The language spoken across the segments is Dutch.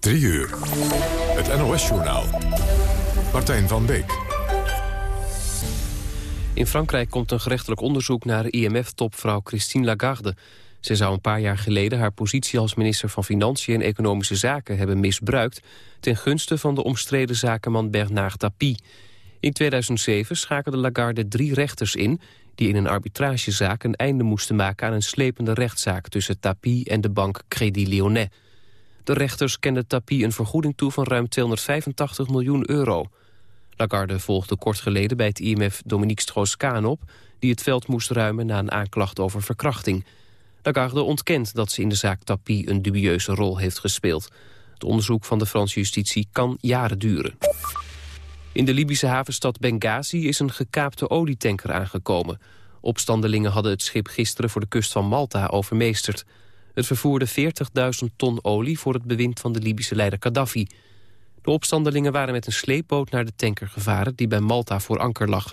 3 uur. Het NOS-journaal. Martijn van Beek. In Frankrijk komt een gerechtelijk onderzoek naar IMF-topvrouw Christine Lagarde. Ze zou een paar jaar geleden haar positie als minister van Financiën en Economische Zaken hebben misbruikt... ten gunste van de omstreden zakenman Bernard Tapie. In 2007 schakelde Lagarde drie rechters in... die in een arbitragezaak een einde moesten maken aan een slepende rechtszaak... tussen Tapie en de bank Crédit Lyonnais. De rechters kenden Tapie een vergoeding toe van ruim 285 miljoen euro. Lagarde volgde kort geleden bij het IMF Dominique Strauss-Kaan op... die het veld moest ruimen na een aanklacht over verkrachting. Lagarde ontkent dat ze in de zaak Tapie een dubieuze rol heeft gespeeld. Het onderzoek van de Franse justitie kan jaren duren. In de Libische havenstad Benghazi is een gekaapte olietanker aangekomen. Opstandelingen hadden het schip gisteren voor de kust van Malta overmeesterd. Het vervoerde 40.000 ton olie voor het bewind van de Libische leider Gaddafi. De opstandelingen waren met een sleepboot naar de tanker gevaren... die bij Malta voor anker lag.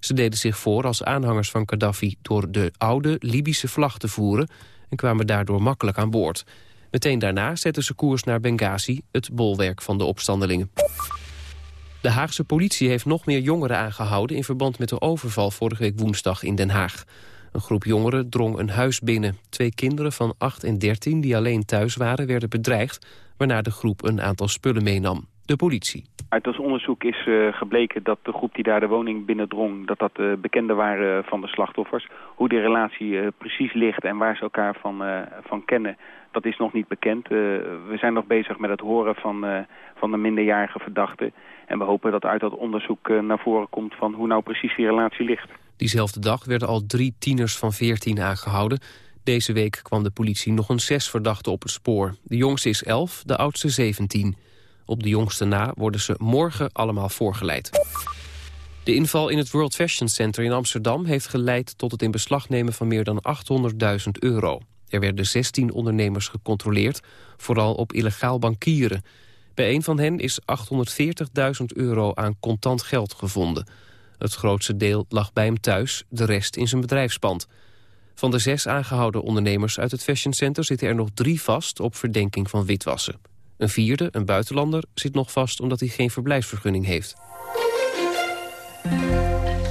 Ze deden zich voor als aanhangers van Gaddafi... door de oude Libische vlag te voeren... en kwamen daardoor makkelijk aan boord. Meteen daarna zetten ze koers naar Benghazi... het bolwerk van de opstandelingen. De Haagse politie heeft nog meer jongeren aangehouden... in verband met de overval vorige week woensdag in Den Haag. Een groep jongeren drong een huis binnen. Twee kinderen van 8 en 13 die alleen thuis waren werden bedreigd... waarna de groep een aantal spullen meenam. De politie. Uit ons onderzoek is uh, gebleken dat de groep die daar de woning binnendrong... dat dat uh, bekenden waren van de slachtoffers. Hoe die relatie uh, precies ligt en waar ze elkaar van, van kennen... dat is nog niet bekend. we zijn nog bezig met het horen van, van de minderjarige verdachten. En we hopen dat uit dat onderzoek naar voren komt... van hoe nou precies die relatie ligt. Diezelfde dag werden al drie tieners van 14 aangehouden. Deze week kwam de politie nog een zes verdachten op het spoor. De jongste is 11, de oudste 17. Op de jongste na worden ze morgen allemaal voorgeleid. De inval in het World Fashion Center in Amsterdam heeft geleid tot het in beslag nemen van meer dan 800.000 euro. Er werden 16 ondernemers gecontroleerd, vooral op illegaal bankieren. Bij een van hen is 840.000 euro aan contant geld gevonden. Het grootste deel lag bij hem thuis, de rest in zijn bedrijfspand. Van de zes aangehouden ondernemers uit het Fashion Center... zitten er nog drie vast op verdenking van witwassen. Een vierde, een buitenlander, zit nog vast omdat hij geen verblijfsvergunning heeft.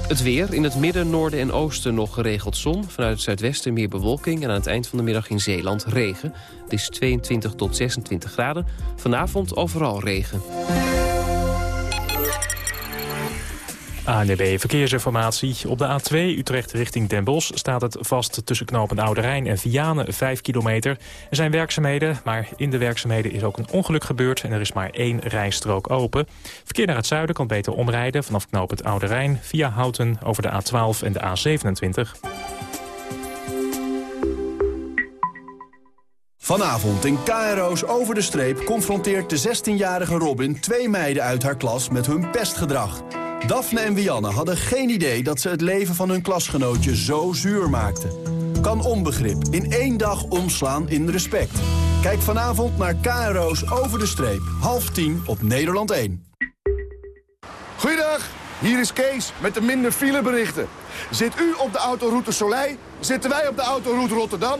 Het weer, in het midden, noorden en oosten nog geregeld zon. Vanuit het zuidwesten meer bewolking en aan het eind van de middag in Zeeland regen. Het is 22 tot 26 graden. Vanavond overal regen. ANDB Verkeersinformatie. Op de A2 Utrecht richting Den Bosch staat het vast tussen knooppunt Oude Rijn en Vianen 5 kilometer. Er zijn werkzaamheden, maar in de werkzaamheden is ook een ongeluk gebeurd en er is maar één rijstrook open. Verkeer naar het zuiden kan beter omrijden vanaf knooppunt Oude Rijn via Houten over de A12 en de A27. Vanavond in KRO's Over de Streep confronteert de 16-jarige Robin twee meiden uit haar klas met hun pestgedrag. Daphne en Wianne hadden geen idee dat ze het leven van hun klasgenootje zo zuur maakten. Kan onbegrip in één dag omslaan in respect. Kijk vanavond naar KRO's Over de Streep. Half tien op Nederland 1. Goeiedag, hier is Kees met de minder fileberichten. Zit u op de autoroute Soleil, zitten wij op de autoroute Rotterdam.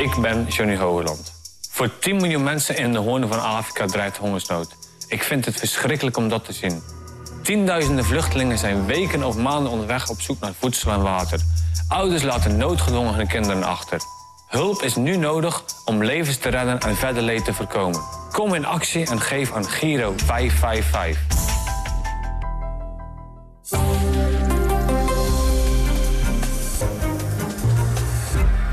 Ik ben Johnny Hogeland. Voor 10 miljoen mensen in de hoorn van Afrika dreigt hongersnood. Ik vind het verschrikkelijk om dat te zien. Tienduizenden vluchtelingen zijn weken of maanden onderweg op zoek naar voedsel en water. Ouders laten noodgedwongen hun kinderen achter. Hulp is nu nodig om levens te redden en verder leed te voorkomen. Kom in actie en geef aan Giro 555.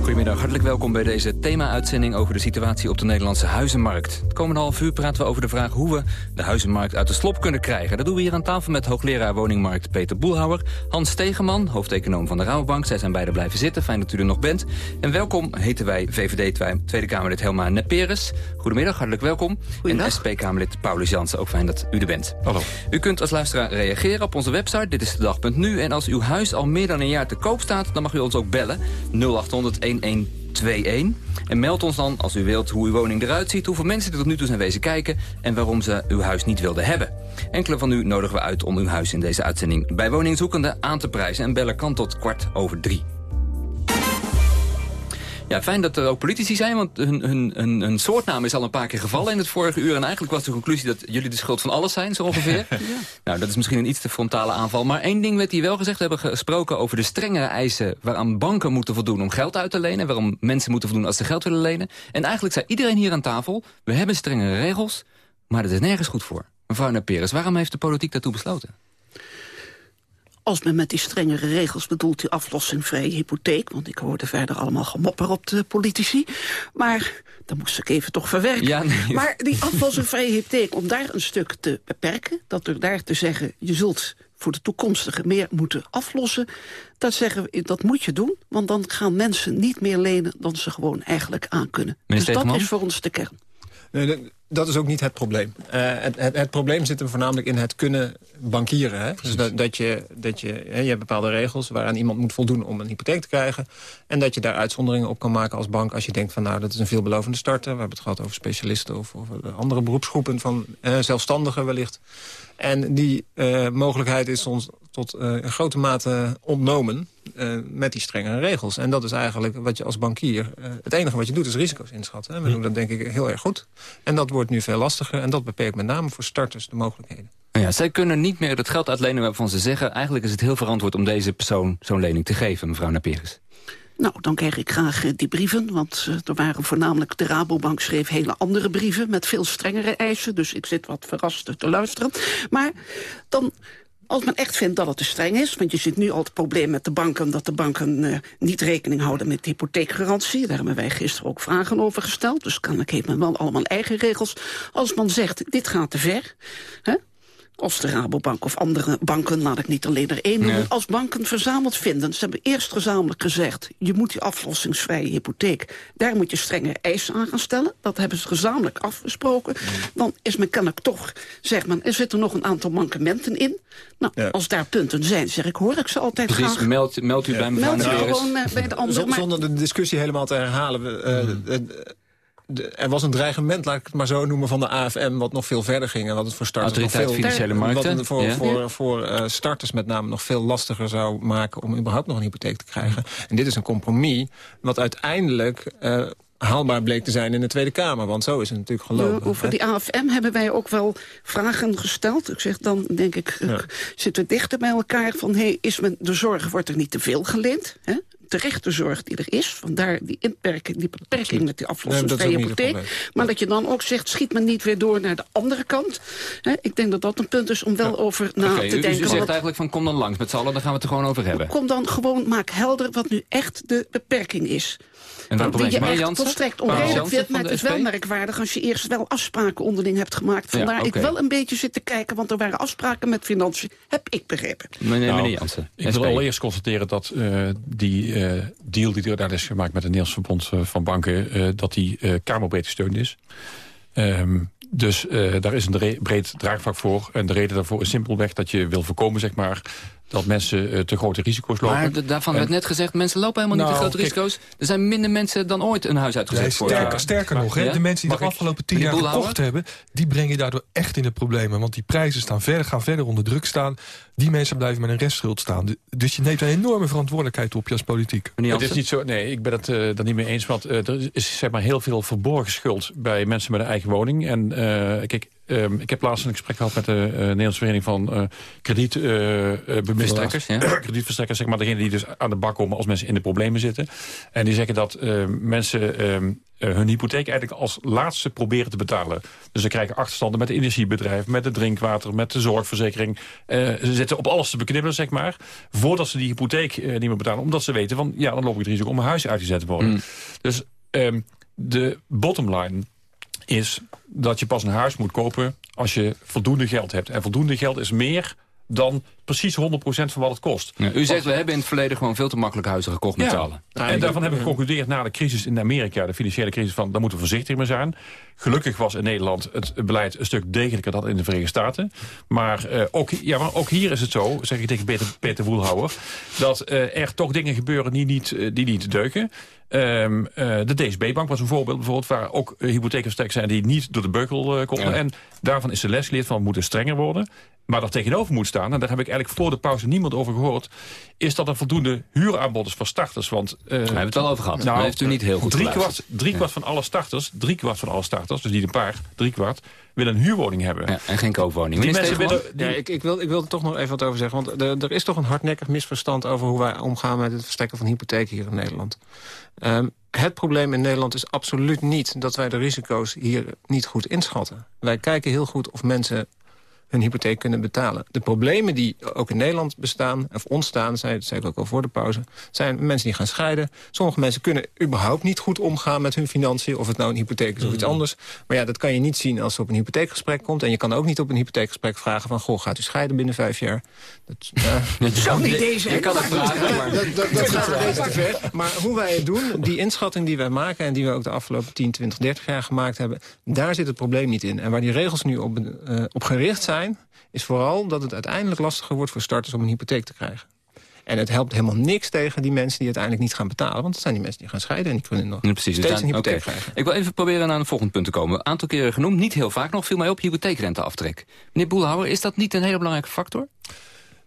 Goedemiddag, hartelijk welkom bij deze thema-uitzending over de situatie op de Nederlandse huizenmarkt. Het komende half uur praten we over de vraag hoe we de huizenmarkt uit de slop kunnen krijgen. Dat doen we hier aan tafel met hoogleraar woningmarkt Peter Boelhouwer, Hans Stegeman, hoofdeconoom van de Rabobank. Zij zijn beide blijven zitten, fijn dat u er nog bent. En welkom heten wij VVD Tweede Kamerlid Helma Neperes. Goedemiddag, hartelijk welkom. En SP-Kamerlid Paulus Jansen, ook fijn dat u er bent. Hallo. U kunt als luisteraar reageren op onze website, dit is de dag.nu. En als uw huis al meer dan een jaar te koop staat, dan mag u ons ook bellen. 0800 1121. En meld ons dan, als u wilt, hoe uw woning eruit ziet... hoeveel mensen er tot nu toe zijn wezen kijken... en waarom ze uw huis niet wilden hebben. Enkele van u nodigen we uit om uw huis in deze uitzending... bij woningzoekenden aan te prijzen. En bellen kan tot kwart over drie. Ja, fijn dat er ook politici zijn, want hun, hun, hun, hun, soortnaam is al een paar keer gevallen in het vorige uur. En eigenlijk was de conclusie dat jullie de schuld van alles zijn, zo ongeveer. ja. Nou, dat is misschien een iets te frontale aanval. Maar één ding werd hier wel gezegd. We hebben gesproken over de strengere eisen waaraan banken moeten voldoen om geld uit te lenen. Waarom mensen moeten voldoen als ze geld willen lenen. En eigenlijk zei iedereen hier aan tafel, we hebben strengere regels, maar dat is nergens goed voor. Mevrouw Naperes, waarom heeft de politiek daartoe besloten? Als men met die strengere regels bedoelt die aflossingvrije hypotheek... want ik hoorde verder allemaal gemopper op de politici... maar dat moest ik even toch verwerken. Ja, nee. Maar die aflossingvrije hypotheek, om daar een stuk te beperken... dat er daar te zeggen, je zult voor de toekomstige meer moeten aflossen... dat zeggen we, dat moet je doen, want dan gaan mensen niet meer lenen... dan ze gewoon eigenlijk aan kunnen. Meneer dus dat is voor ons de kern. Nee, dat is ook niet het probleem. Uh, het, het, het, probleem zit hem voornamelijk in het kunnen bankieren. Hè? Dus dat, je, dat je, hè, je hebt bepaalde regels waaraan iemand moet voldoen om een hypotheek te krijgen. En dat je daar uitzonderingen op kan maken als bank als je denkt van nou dat is een veelbelovende starter. We hebben het gehad over specialisten of, of andere beroepsgroepen van zelfstandigen wellicht. En die uh, mogelijkheid is ons tot uh, in grote mate ontnomen uh, met die strengere regels. En dat is eigenlijk wat je als bankier... het enige wat je doet is risico's inschatten. Hè? We doen dat denk ik heel erg goed. En dat wordt nu veel lastiger. En dat beperkt met name voor starters de mogelijkheden. Ja, zij kunnen niet meer het geld uitlenen waarvan ze zeggen... eigenlijk is het heel verantwoord om deze persoon zo'n lening te geven, mevrouw Naperis. Nou, dan kreeg ik graag die brieven, want uh, er waren voornamelijk... de Rabobank schreef hele andere brieven met veel strengere eisen... dus ik zit wat verrast te luisteren. Maar dan als men echt vindt dat het te streng is... want je ziet nu al het probleem met de banken... dat de banken uh, niet rekening houden met de hypotheekgarantie. Daar hebben wij gisteren ook vragen over gesteld. Dus kan ik heeft men wel allemaal eigen regels. Als men zegt, dit gaat te ver... Hè, als de Rabobank of andere banken, laat ik niet alleen er één noemen... Nee. als banken verzameld vinden. Ze hebben eerst gezamenlijk gezegd... je moet die aflossingsvrije hypotheek... daar moet je strenge eisen aan gaan stellen. Dat hebben ze gezamenlijk afgesproken. Dan is men kennelijk toch, zegt men... er zitten nog een aantal mankementen in. Nou, Ja. als daar punten zijn, zeg ik, hoor ik ze altijd Precies, graag. meld, meld u bij mevrouw Meld Naperis. gewoon eh, bij de andere. Maar Zonder de discussie helemaal te herhalen. we, eh, de- de- er was een dreigement, laat ik het maar zo noemen, van de AFM... wat nog veel verder ging en wat het voor starters nog veel... Financiële wat Markten. voor, ja. voor, voor eh, starters met name nog veel lastiger zou maken... om überhaupt nog een hypotheek te krijgen. En dit is een compromis wat uiteindelijk... eh, haalbaar bleek te zijn in de Tweede Kamer. Want zo is het natuurlijk gelopen. Over hè. die AFM hebben wij ook wel vragen gesteld. Ik zeg dan, denk ik, Ja. zitten we dichter bij elkaar van... Hey, is men, de zorg wordt er niet te veel geleend? Hè? Terecht de zorg die er is. Vandaar die, inperking, die beperking met die het hypotheek. maar dat je dan ook zegt, schiet men niet weer door naar de andere kant. Hè? Ik denk dat dat een punt is om wel over na te u, u denken. zegt want- eigenlijk van kom dan langs met z'n allen, dan gaan we het er gewoon over hebben. Kom dan gewoon, maak helder wat nu echt de beperking is. En welk die je echt volstrekt onredelijk vindt. Maar het is wel merkwaardig als je eerst wel afspraken onderling hebt gemaakt. Ja, Vandaar ik wel een beetje zit te kijken, want er waren afspraken met financiën. Heb ik begrepen. Meneer, Nou, meneer Jansen, Ik SP. wil allereerst constateren dat eh, die eh, deal die er daar is gemaakt met het Nederlands Verbond eh, van Banken, eh, dat die eh kamerbreed gesteund is. Ehm, dus eh, daar is een breed draagvlak voor. En de reden daarvoor is simpelweg dat je wil voorkomen, zeg maar, dat mensen eh, te grote risico's lopen. Maar daarvan En- werd net gezegd, mensen lopen helemaal niet Nou, te grote kijk- risico's. Er zijn minder mensen dan ooit een huis uitgezet voor. sterker, sterker nog, hè, Ja? de mensen die Mag de afgelopen tien jaar gekocht hebben... die brengen daardoor echt in de problemen. Want die prijzen staan verder, gaan verder onder druk staan. Die mensen blijven met een restschuld staan. Du- Dus je neemt een enorme verantwoordelijkheid op je als politiek. Het is niet zo, nee, ik ben het eh daar niet mee eens. Want eh, er is zeg maar, heel veel verborgen schuld bij mensen met een eigen woning. En eh, kijk, ehm, ik heb laatst een gesprek gehad met de eh, Nederlandse Vereniging van eh kredietbemiddelaars. Verstrekkers, ja. kredietverstrekkers, zeg maar, degene die dus aan de bak komen als mensen in de problemen zitten. En die zeggen dat eh, mensen ehm, eh, hun hypotheek eigenlijk als laatste proberen te betalen. Dus ze krijgen achterstanden met de energiebedrijf, met het drinkwater, met de zorgverzekering. Eh, ze zitten op alles te beknibbelen, zeg maar, voordat ze die hypotheek eh, niet meer betalen. Omdat ze weten van, ja, dan loop ik het risico om mijn huis uitgezet te worden. Mm. Dus ehm, de bottom line is dat je pas een huis moet kopen als je voldoende geld hebt. En voldoende geld is meer dan precies 100% van wat het kost. Ja, u zegt, we hebben in het verleden gewoon veel te makkelijk huizen gekocht met z'n allen. En daarvan hebben we geconcludeerd na de crisis in Amerika... de financiële crisis, van daar moeten we voorzichtig mee zijn. Gelukkig was in Nederland het beleid een stuk degelijker dan in de Verenigde Staten. Maar, eh, ook, ja, maar ook hier is het zo, zeg ik tegen Peter, Peter Woelhouwer... dat eh, er toch dingen gebeuren die niet, eh, die niet deuken. Ehm, eh, de DSB-bank was een voorbeeld bijvoorbeeld... waar ook uh, zijn die niet door de beugel uh, konden. Ja. En daarvan is de les geleerd van we moeten strenger worden. Maar dat tegenover moet staan, en daar heb ik eigenlijk voor de pauze niemand over gehoord... is dat er voldoende huuraanbod is voor starters. Want, Daar hebben we het wel over gehad. Nou, heeft u niet heel goed drie geluisterd. kwart, drie kwart van alle starters, drie kwart van alle starters... dus niet een paar, drie kwart, willen een huurwoning hebben. Ja, en geen koopwoning. Die mensen willen... Ja, ik, ik, wil, ik wil er toch nog even wat over zeggen. Want er, er is toch een hardnekkig misverstand over hoe wij omgaan met het verstrekken van hypotheken hier in Nederland. Ehm, het probleem in Nederland is absoluut niet dat wij de risico's hier niet goed inschatten. Wij kijken heel goed of mensen hun hypotheek kunnen betalen. De problemen die ook in Nederland bestaan, of ontstaan, zei, dat zei ik ook al voor de pauze, zijn mensen die gaan scheiden. Sommige mensen kunnen überhaupt niet goed omgaan met hun financiën, of het nou een hypotheek is of iets anders. Maar ja, dat kan je niet zien als er op een hypotheekgesprek komt. En je kan ook niet op een hypotheekgesprek vragen van, goh, gaat u scheiden binnen vijf jaar? Dat, ja, Zou niet deze... Je kan het vragen, maar... dat, dat, dat gaat te ver. Maar hoe wij het doen, die inschatting die wij maken... en die we ook de afgelopen 10, 20, 30 jaar gemaakt hebben... daar zit het probleem niet in. En waar die regels nu op, eh, op gericht zijn... is vooral dat het uiteindelijk lastiger wordt voor starters om een hypotheek te krijgen. En het helpt helemaal niks tegen die mensen die uiteindelijk niet gaan betalen. Want het zijn die mensen die gaan scheiden en die kunnen nog Ja, precies, dus steeds dan- een hypotheek oké. krijgen. Ik wil even proberen naar een volgend punt te komen. Een aantal keren genoemd, niet heel vaak nog, viel mij op hypotheekrenteaftrek. Meneer Boelhouwer, is dat niet een hele belangrijke factor?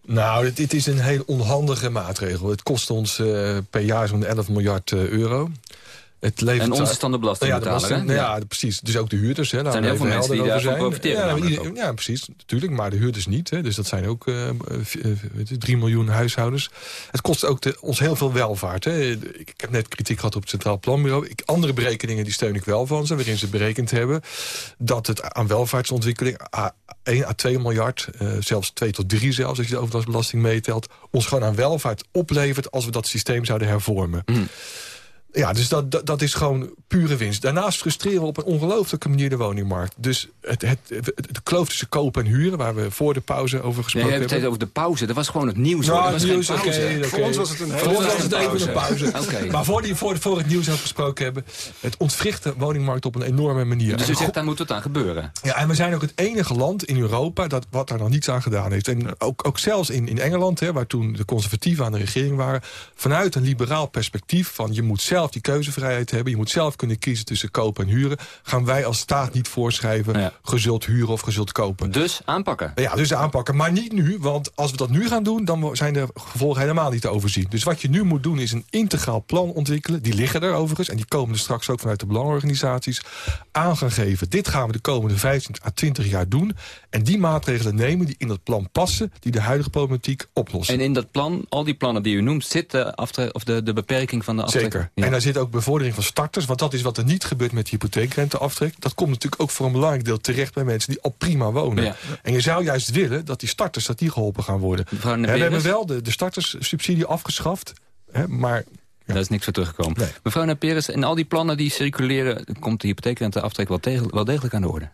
Nou, dit, dit is een heel onhandige maatregel. Het kost ons eh, per jaar zo'n 11 miljard eh, euro. Het levert En is dan de belastingbetaler, Ja, precies. Dus ook de huurders. Hè, zijn heel veel mensen die daarvan profiteren Ja, precies. Natuurlijk, maar de huurders niet. Hè, dus dat zijn ook eh, eh, weet je, 3 miljoen huishoudens. Het kost ook de, ons heel veel welvaart. Hè. Ik, heb net kritiek gehad op het Centraal Planbureau. Ik, andere berekeningen die steun ik wel van ze. Waarin ze berekend hebben dat het aan welvaartsontwikkeling... a- 1 à 2 miljard, eh, zelfs 2 tot 3 zelfs... als je de overdrachtsbelasting meetelt... ons gewoon aan welvaart oplevert als we dat systeem zouden hervormen. Ja, dus dat, dat, dat is gewoon pure winst. Daarnaast frustreren we op een ongelooflijke manier de woningmarkt. Dus het, het, het, de kloof tussen kopen en huren... waar we voor de pauze over Nee, gesproken je hebt het hebben... over de pauze. Dat was gewoon het nieuws. Nou, het oké. Voor ons was het een- Voor ons was het een even een pauze. Maar voor, die, voor, voor het nieuws over gesproken hebben... het ontwricht de woningmarkt op een enorme manier. Dus u zegt, daar moet het aan gebeuren. ja, en we zijn ook het enige land in Europa dat wat daar nog niets aan gedaan heeft. En ook, ook zelfs in, in Engeland, hè, waar toen de conservatieven aan de regering waren... vanuit een liberaal perspectief van je moet zelf die keuzevrijheid hebben... je moet zelf kunnen kiezen tussen kopen en huren... gaan wij als staat niet voorschrijven, Ja. ge zult huren of ge zult kopen. Dus aanpakken. Ja, dus aanpakken. Maar niet nu, want als we dat nu gaan doen... dan zijn de gevolgen helemaal niet te overzien. Dus wat je nu moet doen is een integraal plan ontwikkelen. Die liggen er overigens en die komen er straks ook vanuit de belangenorganisaties... aan gaan geven. Dit gaan we de komende 15 à 20 jaar doen. En die maatregelen nemen die in dat plan passen... die de huidige problematiek oplossen. En in dat plan, al die plannen die u noemt, zit de, aftre- of de, de beperking van de aftrek. Zeker. Ja. En daar zit ook bevordering van starters. Want dat is wat er niet gebeurt met de hypotheekrenteaftrek. Dat komt natuurlijk ook voor een belangrijk deel terecht bij mensen die al prima wonen. Ja. En je zou juist willen dat die starters dat die geholpen gaan worden. Mevrouw Hè, we hebben wel de, de starterssubsidie afgeschaft. Hè, maar Daar is niks voor teruggekomen. Nee. Mevrouw Neperes, in al die plannen die circuleren... komt de hypotheekrenteaftrek wel, tegen, wel degelijk aan de orde.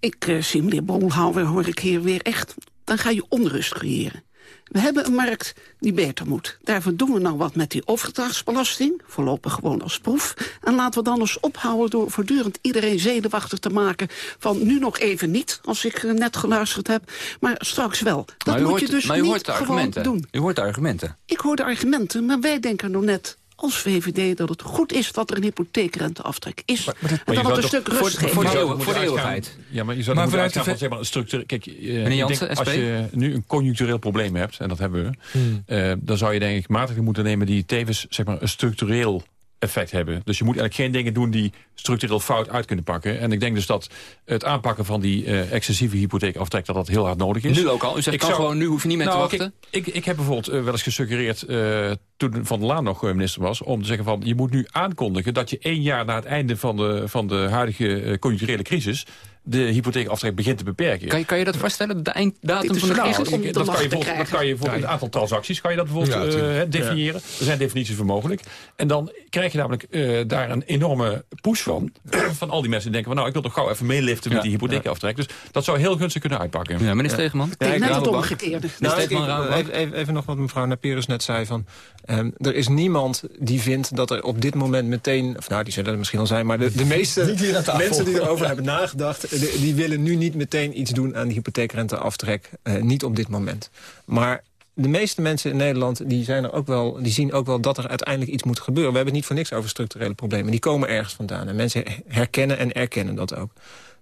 Ik eh, zie meneer Bolhouwer, hoor ik hier weer echt... dan ga je onrust creëren. We hebben een markt die beter moet. Daarvoor doen we nou wat met die overdrachtsbelasting. Voorlopig gewoon als proef. En laten we dan eens ophouden door voortdurend iedereen zenuwachtig te maken... van nu nog even niet, als ik eh, net geluisterd heb, maar straks wel. Dat moet hoort, je dus maar u niet hoort de gewoon argumenten. doen. U hoort de argumenten. Ik hoor de argumenten, maar wij denken nog net als VVD dat het goed is dat er een hypotheekrenteaftrek is. en Maar je dat het een stuk voor- rust geeft. voor de Maar eeuw- we voor de moeten eeuwigheid. Ja, maar je zou Maar maar vanuit van, zeg maar, een structuur. Kijk, eh, denk, als je nu een conjunctureel probleem hebt, en dat hebben we, Hmm. eh, dan zou je denk ik maatregelen moeten nemen die tevens zeg maar, een structureel effect hebben. Dus je moet eigenlijk geen dingen doen die structureel fout uit kunnen pakken. En ik denk dus dat het aanpakken van die eh, excessieve hypotheekaftrek... dat dat heel hard nodig is. Nu ook al. U zegt Ik kan zou- gewoon nu, hoef je niet meer Nou, te wachten. kijk, ik, ik heb bijvoorbeeld eh, wel eens gesuggereerd... eh, toen Van der Laan nog minister was... om te zeggen van je moet nu aankondigen dat je één jaar na het einde van de, van de huidige conjuncturele crisis de hypotheekaftrek begint te beperken. Kan je, kan je dat vaststellen, de einddatum van de is crisis? nou, dat, kan je bijvoorbeeld- dat kan je voor een aantal transacties kan je dat bijvoorbeeld Ja, eh, definiëren. Er zijn definities voor mogelijk. En dan krijg je namelijk eh, daar een enorme push van. van al die mensen die denken van nou, ik wil toch gauw even meeliften met Ja. die hypotheekaftrek. Dus dat zou heel gunstig kunnen uitpakken. Ja, meneer Stegeman? Ik denk net het omgekeerde. Nou, ik- ik- even, even, even nog wat mevrouw Naperus net zei. Van, ehm, er is niemand die vindt dat er op dit moment meteen... of nou, die zullen er misschien al zijn... maar de, de meeste mensen die erover hebben nagedacht... die willen nu niet meteen iets doen aan die hypotheekrenteaftrek. eh, niet op dit moment. Maar de meeste mensen in Nederland die zijn er ook wel, die zien ook wel dat er uiteindelijk iets moet gebeuren. We hebben het niet voor niks over structurele problemen. Die komen ergens vandaan. En mensen herkennen en erkennen dat ook.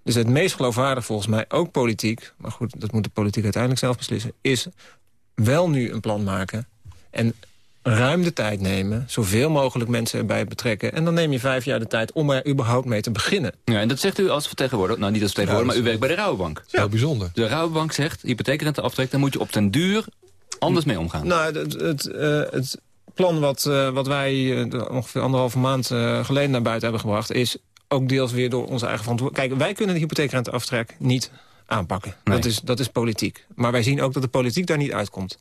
Dus het meest geloofwaardig volgens mij, ook politiek... maar goed, dat moet de politiek uiteindelijk zelf beslissen... is wel nu een plan maken en ruim de tijd nemen... zoveel mogelijk mensen erbij betrekken. En dan neem je vijf jaar de tijd om er überhaupt mee te beginnen. Ja, en dat zegt u als vertegenwoordiger, nou niet als vertegenwoordiger, maar u werkt bij de Rabobank. Heel bijzonder. De Rabobank zegt, hypotheekrenteaftrek, daar moet je op den duur anders mee omgaan. Nou, het, het, eh, het plan wat, eh, wat wij eh, ongeveer anderhalve maand eh, geleden naar buiten hebben gebracht... is ook deels weer door onze eigen verantwoordelijkheid. Kijk, wij kunnen de hypotheekrenteaftrek niet aanpakken. Nee. Dat, is, dat is politiek. Maar wij zien ook dat de politiek daar niet uitkomt.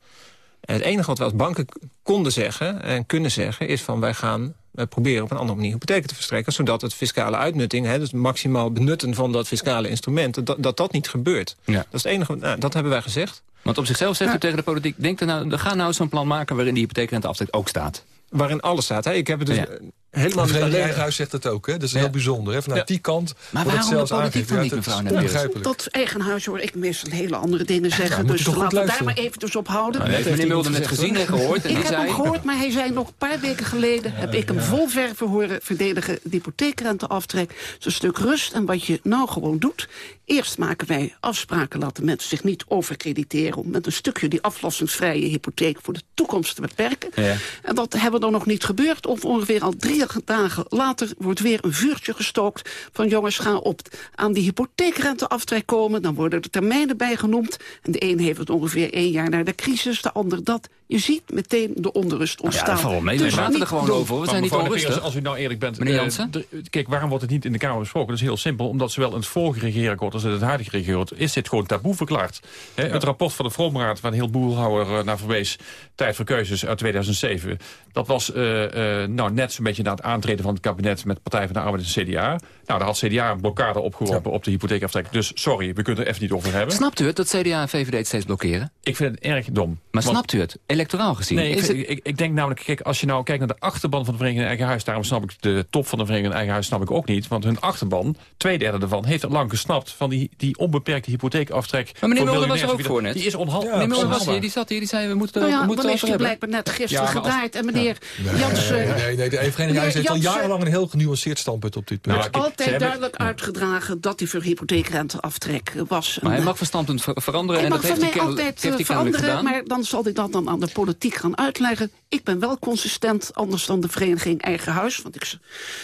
Het enige wat wij als banken konden zeggen en kunnen zeggen... is van wij gaan wij proberen op een andere manier hypotheken te verstrekken... zodat het fiscale uitnutting, hè, dus maximaal benutten van dat fiscale instrument... dat dat, dat niet gebeurt. Ja. Dat is het enige, nou, dat hebben wij gezegd. Want op zichzelf zegt u tegen de politiek, denk er nou, ga nou zo'n plan maken waarin die hypotheekrenteaftrek ook staat. Waarin alles staat. Hè. Ik heb het dus Ja. Helemaal niet alleen... Eigenhuis zegt dat ook. Hè? Dat is Ja. heel bijzonder. Hè? Vanuit Ja. die kant Maar wordt het waarom de zelfs politiek aangegeven. dan Ja, niet, dat mevrouw eigen huis hoor ik meestal hele andere dingen zeggen. dus laten we daar maar even dus op houden. Nou, heeft meneer Mulder net gezien en gehoord en ik heb zei... hem gehoord, maar hij zei nog een paar weken geleden... heb ik hem vol verven horen verdedigen. De hypotheekrenteaftrek is een stuk rust. En wat je nou gewoon doet... eerst maken wij afspraken, laten mensen zich niet overcrediteren... om met een stukje die aflossingsvrije hypotheek voor de toekomst te beperken. Ja. En dat hebben we dan nog niet gebeurd. Of ongeveer al drie dagen later wordt weer een vuurtje gestookt... van jongens, ga op aan die hypotheekrenteaftrek komen. Dan worden de termijnen bijgenoemd. En de een heeft het ongeveer één jaar na de crisis, de ander dat. Je ziet meteen de onrust Nou ja, ontstaan. valt wel mee. Dus We praten er gewoon doen. over. We zijn niet onrustig. Peers, Als u nou eerlijk bent... Meneer eh, Jansen? de- kijk, waarom wordt het niet in de Kamer besproken? Dat is heel simpel. Omdat zowel in het vorige regeerakkoord als in het huidige regeerakkoord... is dit gewoon taboe verklaard. Hè, Het rapport van de Vromraad, waar heel Boelhouwer eh, naar verwees... Tijd voor keuzes uit 2007... dat was eh, eh, nou, net zo'n beetje na het aantreden van het kabinet... met Partij van de Arbeid en CDA. Nou, daar had CDA een blokkade opgeworpen op de hypotheekaftrek. Dus sorry, we kunnen er even niet over hebben. Snapt u het dat CDA en VVD het steeds blokkeren? Ik vind het erg dom. Maar Want- snapt u het, electoraal gezien? Nee, ik, het... ik, ik denk namelijk, kijk, als je nou kijkt naar de achterban van de Vereniging Eigen Huis... daarom snap ik de top van de Vereniging Eigen Huis snap ik ook niet. Want hun achterban, twee derde ervan, heeft het lang gesnapt... van die, die onbeperkte hypotheekaftrek. Maar meneer Mulder was er ook voor net. Die is onhal Meneer Mulder was hier, die zat hier, die zei we moeten, Nou we ja, moeten dan het is over hij blijkbaar net gisteren Ja, maar als- gedraaid. En meneer Nee, Jansen... nee, nee, nee, de Vereniging Eigenhuis heeft al jarenlang een heel genuanceerd standpunt op dit punt. Nou, altijd duidelijk uitgedragen dat hij voor hypotheekrenteaftrek was. Maar hij mag van standpunt ver- veranderen Hij en mag dat van heeft hij, altijd heeft eh, veranderen, maar dan zal ik dat dan aan de politiek gaan uitleggen. Ik ben wel consistent, anders dan de vereniging Eigen Huis. Want ik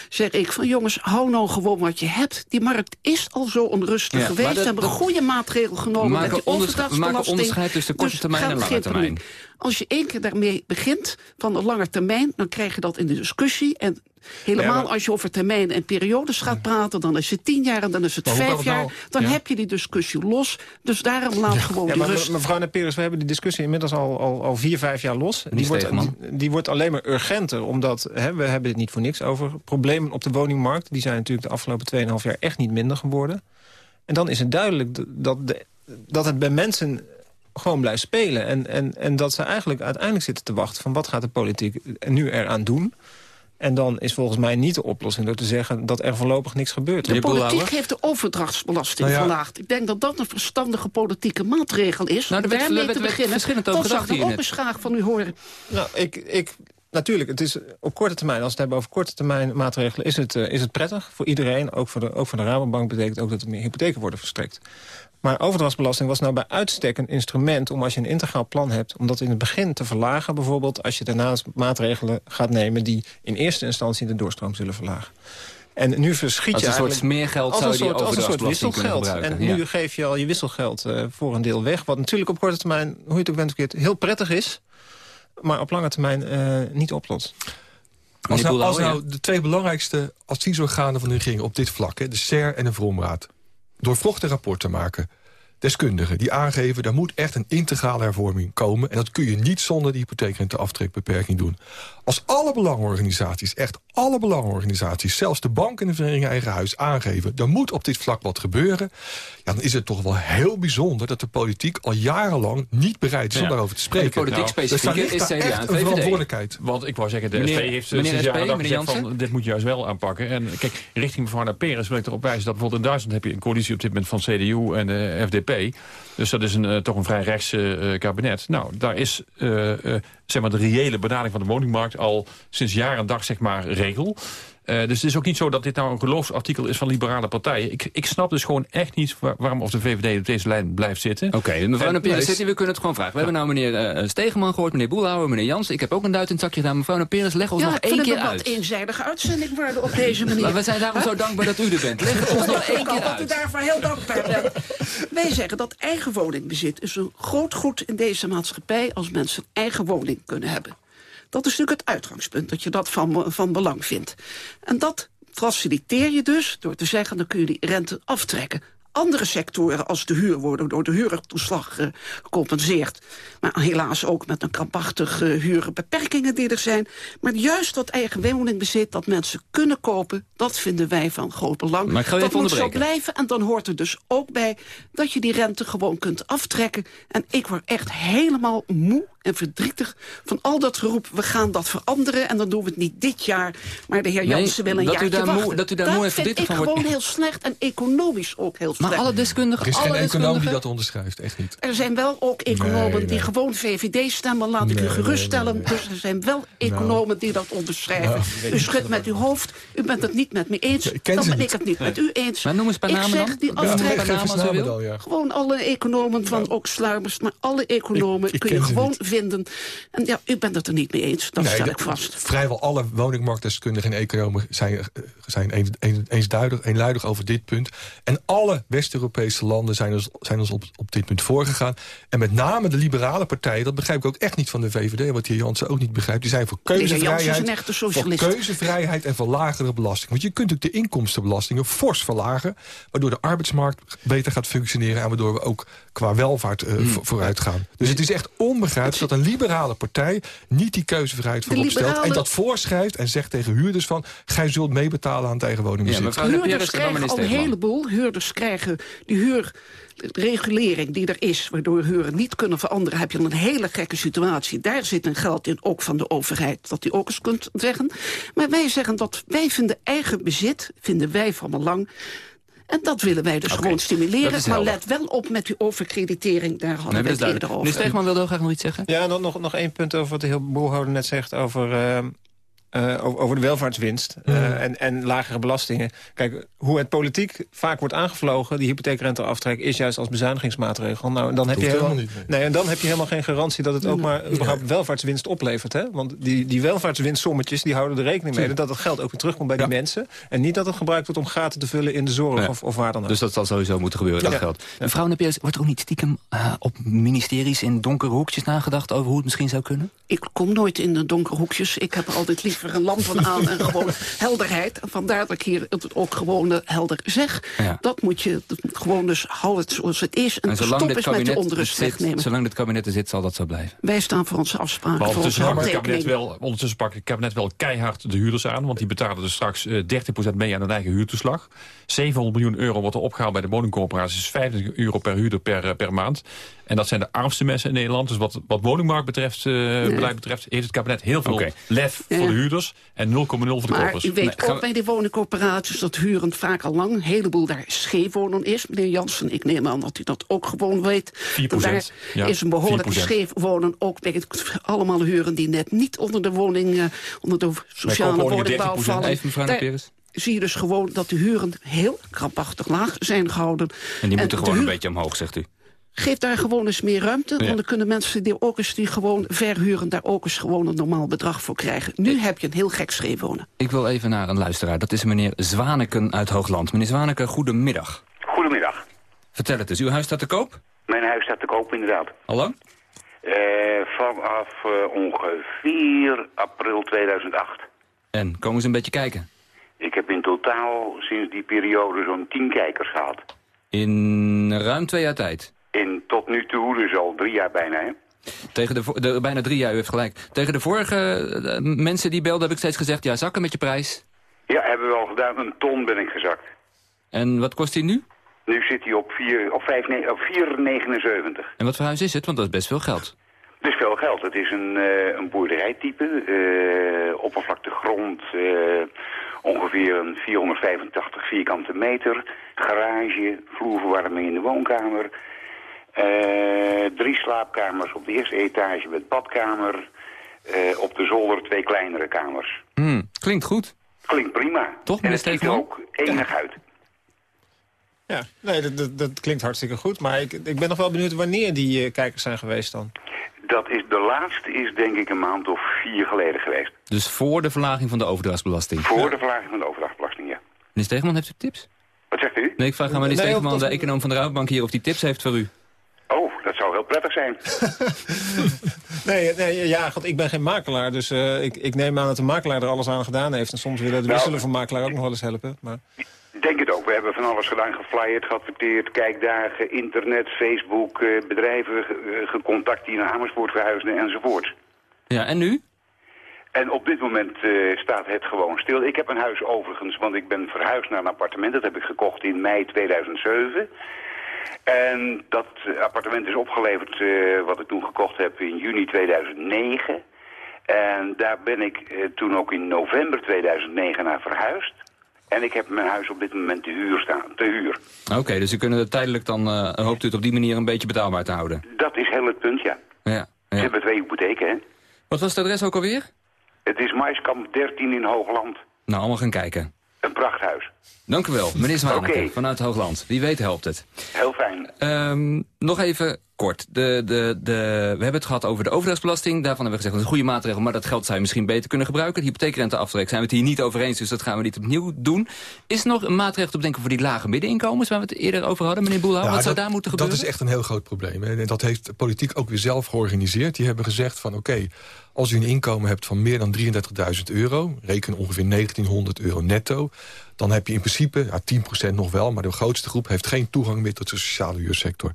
zeg ik van jongens, hou nou gewoon wat je hebt. Die markt is al zo onrustig Ja, geweest. We hebben dat- goede maatregelen genomen met die onderscheid- overdrachtsbelasting. tussen de korte Dus termijn en lange termijn. Als je één keer daarmee begint, van de lange termijn... dan krijg je dat in de discussie. En helemaal Ja, maar- als je over termijnen en periodes gaat praten... dan is het tien jaar en dan is het vijf het jaar. nou- Dan Ja. heb je die discussie los. Dus daarom laat gewoon Ja, maar rust. me- mevrouw Neperes, we hebben die discussie inmiddels al, al, al vier, vijf jaar los. Die wordt, die, die wordt alleen maar urgenter, omdat hè, we hebben het niet voor niks over. Problemen op de woningmarkt, die zijn natuurlijk de afgelopen 2,5 jaar echt niet minder geworden. En dan is het duidelijk dat, de, dat het bij mensen gewoon blijft spelen. En, en, en dat ze eigenlijk uiteindelijk zitten te wachten van wat gaat de politiek nu eraan doen. En dan is volgens mij niet de oplossing door te zeggen dat er voorlopig niks gebeurt. De politiek heeft de overdrachtsbelasting Nou ja. verlaagd. Ik denk dat dat een verstandige politieke maatregel is. Nou, werd- daarmee te beginnen. Dan zou ik ook eens graag van u horen. Nou, ik, ik, natuurlijk, het is op korte termijn, als we het hebben over korte termijn maatregelen, is het, eh, is het prettig voor iedereen. Ook voor, de, ook voor de Rabobank betekent ook dat er meer hypotheken worden verstrekt. Maar overdrachtsbelasting was nou bij uitstek een instrument om als je een integraal plan hebt, om dat in het begin te verlagen bijvoorbeeld, als je daarnaast maatregelen gaat nemen die in eerste instantie de doorstroom zullen verlagen. En nu verschiet Als je een soort eigenlijk- smeergeld zou een je die soort, als een soort wisselgeld. En nu Ja. geef je al je wisselgeld eh, voor een deel weg. Wat natuurlijk op korte termijn, hoe je het ook bent verkeerd, heel prettig is. maar op lange termijn uh, niet oplost. Als nou, als nou de twee belangrijkste adviesorganen van de regering op dit vlak... Hè, de SER en de Vromraad, doorvrochte rapporten maken deskundigen die aangeven... er moet echt een integrale hervorming komen. En dat kun je niet zonder die hypotheekrenteaftrekbeperking doen. Als alle belangenorganisaties, echt alle belangenorganisaties... zelfs de bank en de vereniging Eigen Huis aangeven... er moet op dit vlak wat gebeuren... Ja, dan is het toch wel heel bijzonder dat de politiek al jarenlang niet bereid is om daarover te spreken. de politiek nou, specifiek is CDA echt een verantwoordelijkheid. Want ik wou zeggen, de SP heeft sinds jaren gezegd van dit moet je juist wel aanpakken. En kijk, richting mevrouw Peres wil ik erop wijzen dat bijvoorbeeld in Duitsland heb je een coalitie op dit moment van CDU en de FDP. Dus dat is een, uh, toch een vrij rechts uh, kabinet. Nou, daar is uh, zeg maar de reële benadering van de woningmarkt al sinds jaar en dag zeg maar regel. Uh, dus het is ook niet zo dat dit nou een geloofsartikel is van liberale partijen. Ik, ik snap dus gewoon echt niet waarom of de VVD op deze lijn blijft zitten. Oké, okay, mevrouw Naperes, we kunnen het gewoon vragen. We hebben nou meneer uh, Stegeman gehoord, meneer Boelhouwer, meneer Jans. Ik heb ook een duit in het zakje gedaan. Mevrouw Naperes, leg ons nog één keer uit. Ja, ik vind het een wat eenzijdige uitzending worden op deze manier. Maar we zijn daarom zo dankbaar dat u er bent. Leg ons nog één keer uit. dat u daarvoor heel dankbaar bent. Wij zeggen dat eigen woningbezit is een groot goed in deze maatschappij... als mensen eigen woning kunnen hebben. Dat is natuurlijk het uitgangspunt, dat je dat van, van belang vindt. En dat faciliteer je dus door te zeggen... dan kun je die rente aftrekken. Andere sectoren als de huur worden door de huurtoeslag uh, gecompenseerd. Maar helaas ook met een krampachtige uh, huurbeperkingen die er zijn. Maar juist dat eigen woningbezit, dat mensen kunnen kopen... dat vinden wij van groot belang. Maar ik ga dat moet zo blijven. En dan hoort er dus ook bij dat je die rente gewoon kunt aftrekken. En ik word echt helemaal moe en verdrietig van al dat geroep... we gaan dat veranderen en dan doen we het niet dit jaar... maar de heer Jansen wil een dat jaartje u wachten. Moe, dat u daar moe en verdrietig van wordt. Dat vind ik gewoon heel slecht en economisch ook heel slecht. Maar alle deskundigen... Er is geen econoom die dat onderschrijft, echt niet. Er zijn wel ook economen nee, nee. die gewoon VVD stemmen, laat ik u geruststellen. Dus er zijn wel economen nou. die dat onderschrijven. Nou, u schudt met uw hoofd, u bent het niet met me eens. Ja, dan ben ik het niet met u eens. Maar noem eens ik zeg die gewoon alle economen van ook sluimers, maar alle economen kun je gewoon vinden... En ja, u bent het er niet mee eens, dat nee, stel ik vast. Vrijwel alle woningmarktdeskundigen en economen zijn, zijn eens, eensduidig, eenluidig over dit punt. En alle West-Europese landen zijn ons, zijn ons op, op dit punt voorgegaan. En met name de liberale partijen, dat begrijp ik ook echt niet van de VVD... wat de heer Jansen ook niet begrijpt, die zijn voor keuzevrijheid, voor keuzevrijheid en voor lagere belasting. Want je kunt ook de inkomstenbelastingen fors verlagen... waardoor de arbeidsmarkt beter gaat functioneren... en waardoor we ook qua welvaart uh, vooruit gaan. Dus het is echt onbegrijpelijk dat een liberale partij niet die keuzevrijheid voorop stelt... en dat voorschrijft en zegt tegen huurders van... gij zult meebetalen aan het eigen woningbezit. Ja, huurders krijgen al een heleboel. Huurders krijgen die huurregulering die er is... waardoor huren niet kunnen veranderen... heb je een hele gekke situatie. Daar zit een geld in, ook van de overheid, dat u ook eens kunt zeggen. Maar wij zeggen dat wij vinden eigen bezit, vinden wij van belang... En dat willen wij dus gewoon stimuleren. Maar let wel op met die overcreditering. Daar hadden nee, we het eerder over. Meneer Steegman wilde ook graag nog iets zeggen. Ja, nog, nog, nog één punt over wat de heer Boerhouder net zegt... over uh, uh, over de welvaartswinst uh, mm. en, en lagere belastingen. Kijk, hoe het politiek vaak wordt aangevlogen... die hypotheekrenteaftrek is juist als bezuinigingsmaatregel. Nou, en dan heb je helemaal, niet, nee. en dan heb je helemaal geen garantie... dat het ook maar überhaupt welvaartswinst oplevert. Hè? Want die, die welvaartswinstsommetjes die houden er rekening mee... dat het geld ook weer terugkomt bij die mensen. En niet dat het gebruikt wordt om gaten te vullen in de zorg of, of waar dan ook. Dus dat zal sowieso moeten gebeuren, dat geld. Mevrouw Nepiers, wordt er ook niet stiekem uh, op ministeries... in donkere hoekjes nagedacht over hoe het misschien zou kunnen? Ik kom nooit in de donkere hoekjes. Ik heb altijd een lampen aan en gewoon helderheid. En vandaar dat ik hier het ook gewoon helder zeg. Dat moet je gewoon dus hou het zoals het is. En, en stop eens met de onrust zit, wegnemen. Zolang dit kabinet er zit, zal dat zo blijven. Wij staan voor onze afspraken. Maar ondertussen, het kabinet wel, ondertussen pakt het kabinet wel keihard de huurders aan. Want die betalen dus straks uh, eh, 30% mee aan hun eigen huurtoeslag. 700 miljoen euro wordt er opgehaald bij de woningcorporaties. 50 euro per huurder per, eh, per maand. En dat zijn de armste mensen in Nederland. Dus wat, wat woningmarkt betreft, uh, beleid betreft... heeft het kabinet heel veel lef voor de huurders en 0,0 voor de maar kopers. u weet ook bij de woningcorporaties dat huren vaak al lang... een heleboel daar scheefwonen is. Meneer Jansen, ik neem aan dat u dat ook gewoon weet. 4 Daar ja, is een behoorlijk scheefwonen ook bij het allemaal huren... die net niet onder de woning, uh, onder de sociale woningbouw vallen. Even mevrouw zie je dus gewoon dat de huren heel krampachtig laag zijn gehouden. En die moeten gewoon een beetje omhoog, zegt u? Geef daar gewoon eens meer ruimte. Want dan kunnen mensen die ook eens die gewoon verhuren... daar ook eens gewoon een normaal bedrag voor krijgen. Nu heb je een heel gek scheefwonen. Ik wil even naar een luisteraar. Dat is meneer Zwaneken uit Hoogland. Meneer Zwaneken, goedemiddag. Goedemiddag. Vertel het eens. Uw huis staat te koop? Mijn huis staat te koop, inderdaad. Al lang? Eh, vanaf eh, ongeveer april 2008. En, komen ze een beetje kijken? Ik heb in totaal sinds die periode zo'n tien kijkers gehad. In ruim twee jaar tijd? In tot nu toe, dus al drie jaar bijna, hè? Tegen de, bijna drie jaar, u heeft gelijk. Tegen de vorige eh, mensen die belden heb ik steeds gezegd... ja, zakken met je prijs. Ja, hebben we al gedaan. Een ton ben ik gezakt. En wat kost die nu? Nu zit hij op, vier- op, vijf ne- op 4,79. En wat voor huis is het? Want dat is best veel geld. Het is veel geld. Het is een, eh, een boerderijtype. oppervlakte grond eh, ongeveer een 485 vierkante meter. Garage, vloerverwarming in de woonkamer. Eh, drie slaapkamers op de eerste etage met badkamer. eh, op de zolder twee kleinere kamers. Hmm, klinkt goed. Klinkt prima. Toch, en meneer het ziet er ook enig uit. Ja, nee, dat, dat, dat klinkt hartstikke goed. Maar ik, ik ben nog wel benieuwd wanneer die eh, kijkers zijn geweest dan. Dat is, de laatste is denk ik een maand of vier geleden geweest. Dus voor de verlaging van de overdrachtsbelasting. Voor de verlaging van de overdrachtbelasting, ja. Meneer Stegeman, heeft u tips? Wat zegt u? Nee, ik vraag aan meneer Nee, Stegeman, de econoom van de Rabobank hier... of die tips heeft voor u. Oh, dat zou heel prettig zijn. Nee, nee ja, god, ik ben geen makelaar. Dus eh, ik, ik neem aan dat de makelaar er alles aan gedaan heeft. En soms willen de Nou, wisselen van makelaar ook nog wel eens helpen. Maar... Ik denk het ook. We hebben van alles gedaan, geflyerd, geadverteerd, kijkdagen, internet, Facebook, eh, bedrijven eh, gecontact die naar Amersfoort verhuisden enzovoort. Ja, en nu? En op dit moment eh, staat het gewoon stil. Ik heb een huis overigens, want ik ben verhuisd naar een appartement. Dat heb ik gekocht in mei 2007. En dat appartement is opgeleverd, eh, wat ik toen gekocht heb, in juni 2009. En daar ben ik eh, toen ook in november 2009 naar verhuisd. En ik heb mijn huis op dit moment te huur staan, te huur. Oké, dus u kunnen het tijdelijk dan... eh, hoopt u het op die manier een beetje betaalbaar te houden? Dat is heel het punt, ja. Ja. Ze hebben twee hypotheken, hè. Wat was het adres ook alweer? Het is Maiskamp 13 in Hoogland. Nou, allemaal gaan kijken. Een prachthuis. Dank u wel, meneer Zwaneke vanuit Hoogland. Wie weet helpt het. Heel fijn. Ehm, nog even kort. De, de, de, we hebben het gehad over de overdrachtsbelasting. Daarvan hebben we gezegd dat is een goede maatregel, maar dat geld zou je misschien beter kunnen gebruiken. De hypotheekrenteaftrek zijn we het hier niet over eens, dus dat gaan we niet opnieuw doen. Is er nog een maatregel te bedenken voor die lage middeninkomens, waar we het eerder over hadden, meneer Boelhouw? Wat zou dat- daar moeten gebeuren? Dat is echt een heel groot probleem. hè. En dat heeft de politiek ook weer zelf georganiseerd. Die hebben gezegd van oké, als u een inkomen hebt van meer dan 33.000 euro... reken ongeveer 1900 euro netto... dan heb je in principe, ja, 10% nog wel... maar de grootste groep heeft geen toegang meer tot de sociale huursector.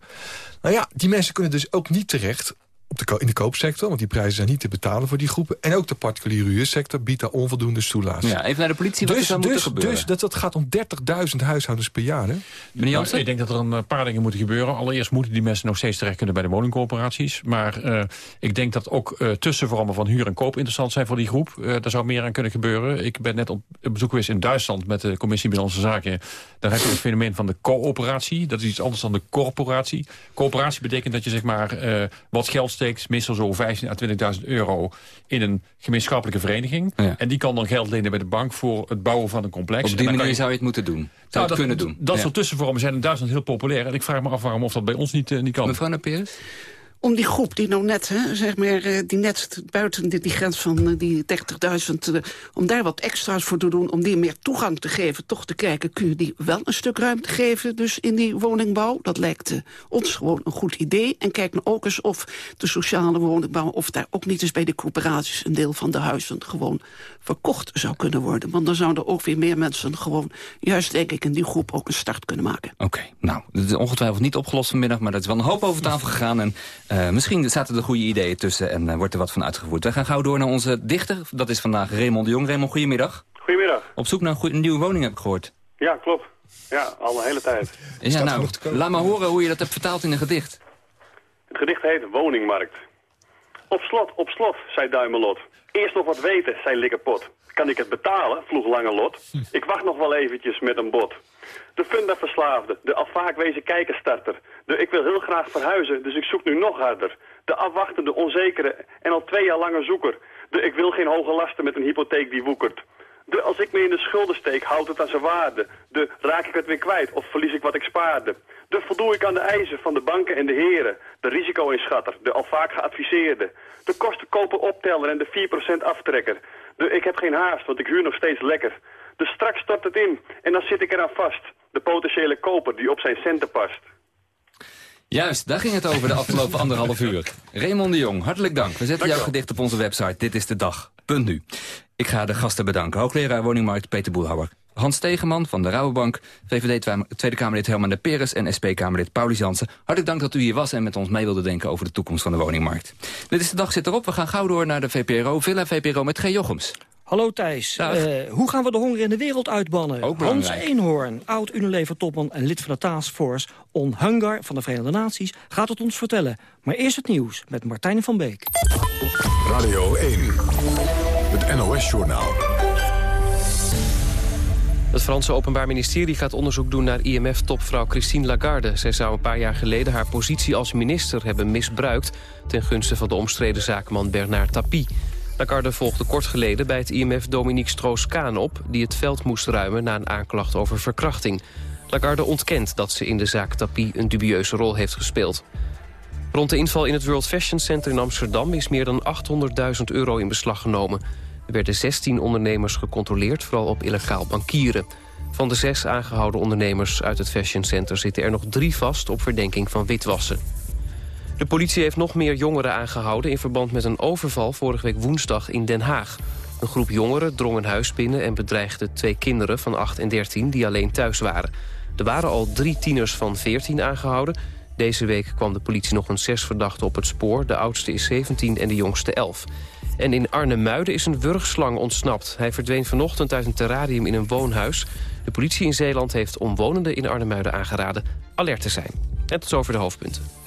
Nou ja, die mensen kunnen dus ook niet terecht op de, in de koopsector... want die prijzen zijn niet te betalen voor die groepen. En ook de particuliere huursector biedt daar onvoldoende soelaas. Ja, even naar de politie, wat dus, moeten dus, gebeuren? dus dat, dat gaat om 30.000 huishoudens per jaar, hè? Meneer Jansen? Nou, ik denk dat er een eh, paar dingen moeten gebeuren. Allereerst moeten die mensen nog steeds terecht kunnen bij de woningcorporaties. Maar eh, ik denk dat ook eh tussenvormen van huur en koop interessant zijn voor die groep. Eh daar zou meer aan kunnen gebeuren. Ik ben net op bezoek geweest in Duitsland met de commissie Binnenlandse Zaken. Daar heb je het fenomeen van de coöperatie. Dat is iets anders dan de corporatie. Coöperatie betekent dat je zeg maar eh, wat geld steekt, meestal zo 15.000 à 20.000 euro in een gemeenschappelijke vereniging. En die kan dan geld lenen bij de bank voor het bouwen van een complex. Op die manier je- zou je het moeten doen. Zou nou, het dat, kunnen doen. Dat Ja. soort tussenvormen zijn in Duitsland heel populair. En ik vraag me af waarom of dat bij ons niet, eh, niet kan. Mevrouw Naperes? Om die groep die nou net, hè, zeg maar, eh, die net buiten die, die grens van eh, die 30.000... eh, om daar wat extra's voor te doen, om die meer toegang te geven... toch te kijken, kun je die wel een stuk ruimte geven dus in die woningbouw? Dat lijkt ons gewoon een goed idee. En kijk nou ook eens of de sociale woningbouw... of daar ook niet eens bij de coöperaties een deel van de huizen... gewoon verkocht zou kunnen worden. Want dan zouden ook weer meer mensen gewoon... juist denk ik in die groep ook een start kunnen maken. Oké, nou, dat is ongetwijfeld niet opgelost vanmiddag... maar dat is wel een hoop over tafel gegaan. En eh, misschien zaten er goede ideeën tussen en eh, wordt er wat van uitgevoerd. Wij gaan gauw door naar onze dichter. Dat is vandaag Raymond de Jong. Raymond, goedemiddag. Goedemiddag. Op zoek naar een, goeie- een nieuwe woning heb ik gehoord. Ja, klopt. Ja, al een hele tijd. Ja, nou, laat maar horen hoe je dat hebt vertaald in een gedicht. Het gedicht heet Woningmarkt. Op slot, op slot, zei Duimelot. Eerst nog wat weten, zei Likkerpot. Kan ik het betalen, vroeg Lange Lot. Ik wacht nog wel eventjes met een bod. De funda-verslaafde, de al vaak wezen kijkerstarter. De ik wil heel graag verhuizen, dus ik zoek nu nog harder. De afwachtende, onzekere en al twee jaar lange zoeker. De ik wil geen hoge lasten met een hypotheek die woekert. De als ik me in de schulden steek, houdt het aan zijn waarde. De raak ik het weer kwijt of verlies ik wat ik spaarde. De voldoe ik aan de eisen van de banken en de heren. De risico-inschatter, de al vaak geadviseerde. De kosten kopen opteller en de 4% aftrekker. De ik heb geen haast, want ik huur nog steeds lekker. De straks stort het in en dan zit ik eraan vast. De potentiële koper die op zijn centen past. Juist, daar ging het over de afgelopen anderhalf uur. Raymond de Jong, hartelijk dank. We zetten jouw gedicht op onze website. Dit is de dag. Punt nu. Ik ga de gasten bedanken. Hoogleraar woningmarkt Peter Boelhouwer. Hans Tegeman van de Rabobank, VVD Tweede Kamerlid Herman de Peres en SP-Kamerlid Paulis Jansen. Hartelijk dank dat u hier was en met ons mee wilde denken over de toekomst van de woningmarkt. Dit is de dag zit erop. We gaan gauw door naar de VPRO, Villa VPRO met G. Jochems. Hallo Thijs. Uh, hoe gaan we de honger in de wereld uitbannen? Ook Hans Eenhoorn, oud Unilever-topman en lid van de taskforce On Hunger van de Verenigde Naties, gaat het ons vertellen. Maar eerst het nieuws met Martijn van Beek. Radio 1, het NOS-journaal. Het Franse Openbaar Ministerie gaat onderzoek doen naar IMF-topvrouw Christine Lagarde. Zij zou een paar jaar geleden haar positie als minister hebben misbruikt... ten gunste van de omstreden zakenman Bernard Tapie. Lagarde volgde kort geleden bij het IMF Dominique Stroos-Kaan op... die het veld moest ruimen na een aanklacht over verkrachting. Lagarde ontkent dat ze in de zaak Tapie een dubieuze rol heeft gespeeld. Rond de inval in het World Fashion Center in Amsterdam... is meer dan 800.000 euro in beslag genomen. Er werden 16 ondernemers gecontroleerd, vooral op illegaal bankieren. Van de zes aangehouden ondernemers uit het Fashion Center... zitten er nog drie vast op verdenking van witwassen. De politie heeft nog meer jongeren aangehouden... in verband met een overval vorige week woensdag in Den Haag. Een groep jongeren drong een huis binnen en bedreigde twee kinderen van 8 en 13... die alleen thuis waren. Er waren al drie tieners van 14 aangehouden. Deze week kwam de politie nog een zes verdachten op het spoor. De oudste is 17 en de jongste 11. En in Arnhemuiden is een wurgslang ontsnapt. Hij verdween vanochtend uit een terrarium in een woonhuis. De politie in Zeeland heeft omwonenden in Arnhemuiden aangeraden alert te zijn. En tot zover de hoofdpunten.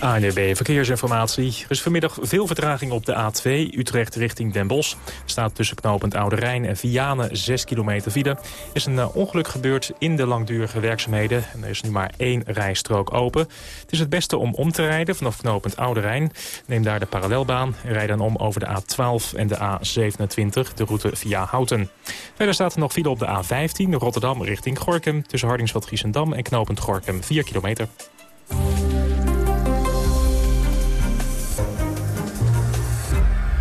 ANB Verkeersinformatie. Er is vanmiddag veel vertraging op de A2 Utrecht richting Den Bosch. Staat tussen knooppunt Oude Rijn en Vianen 6 kilometer file. Is een uh, ongeluk gebeurd in de langdurige werkzaamheden. En er is nu maar één rijstrook open. Het is het beste om om te rijden vanaf knooppunt Oude Rijn. Neem daar de parallelbaan en rijd dan om over de A12 en de A27, de route via Houten. Verder staat er nog file op de A15 Rotterdam richting Gorkum... tussen Hardingsveld-Giessendam en knooppunt Gorkum 4 kilometer.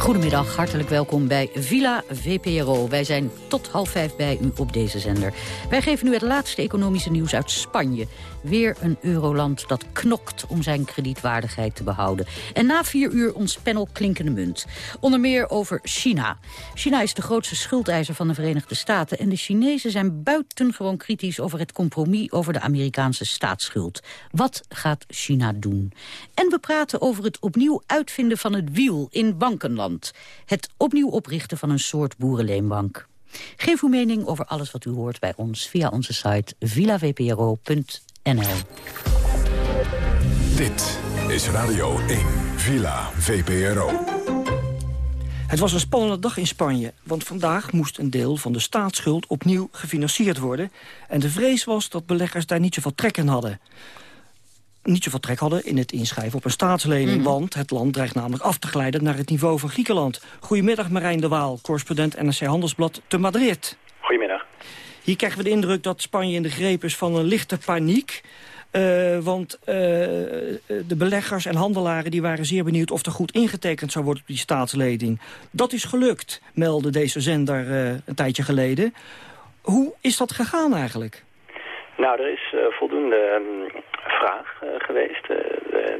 Goedemiddag, hartelijk welkom bij Villa VPRO. Wij zijn tot half vijf bij u op deze zender. Wij geven u het laatste economische nieuws uit Spanje. Weer een euroland dat knokt om zijn kredietwaardigheid te behouden. En na vier uur ons panel Klinkende Munt. Onder meer over China. China is de grootste schuldeiser van de Verenigde Staten... en de Chinezen zijn buitengewoon kritisch over het compromis... over de Amerikaanse staatsschuld. Wat gaat China doen? En we praten over het opnieuw uitvinden van het wiel in bankenland. Het opnieuw oprichten van een soort boerenleenbank. Geef uw mening over alles wat u hoort bij ons via onze site villavpro.nl. Dit is Radio 1, Villa VPRO. Het was een spannende dag in Spanje, want vandaag moest een deel van de staatsschuld opnieuw gefinancierd worden. En de vrees was dat beleggers daar niet zoveel trek in hadden niet zoveel trek hadden in het inschrijven op een staatslening. Mhm. Want het land dreigt namelijk af te glijden naar het niveau van Griekenland. Goedemiddag Marijn de Waal, correspondent NRC Handelsblad te Madrid. Goedemiddag. Hier krijgen we de indruk dat Spanje in de greep is van een lichte paniek. Eh, want eh, de beleggers en handelaren die waren zeer benieuwd... of er goed ingetekend zou worden op die staatslening. Dat is gelukt, meldde deze zender eh, een tijdje geleden. Hoe is dat gegaan eigenlijk? Nou, er is voldoende ehm, vraag uh, geweest. Uh,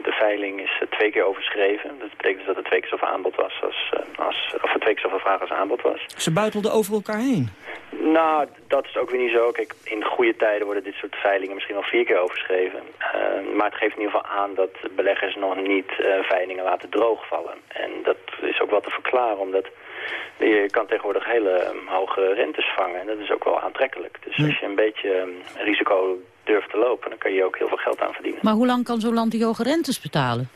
de, veiling is uh, twee keer overschreven. Dat betekent dus dat er twee keer zoveel aanbod was als, als of er twee keer zoveel vraag als aanbod was. Ze buitelden over elkaar heen? Nou, dat is ook weer niet zo. Kijk, in goede tijden worden dit soort veilingen misschien wel vier keer overschreven. maar het geeft in ieder geval aan dat beleggers nog niet veilingen laten droogvallen. En dat is ook wel te verklaren, omdat je kan tegenwoordig hele um, hoge rentes vangen. En dat is ook wel aantrekkelijk. Dus als je een beetje um, risico durft te lopen, dan kan je ook heel veel geld aan verdienen. Maar hoe lang kan zo'n land die hoge rentes betalen?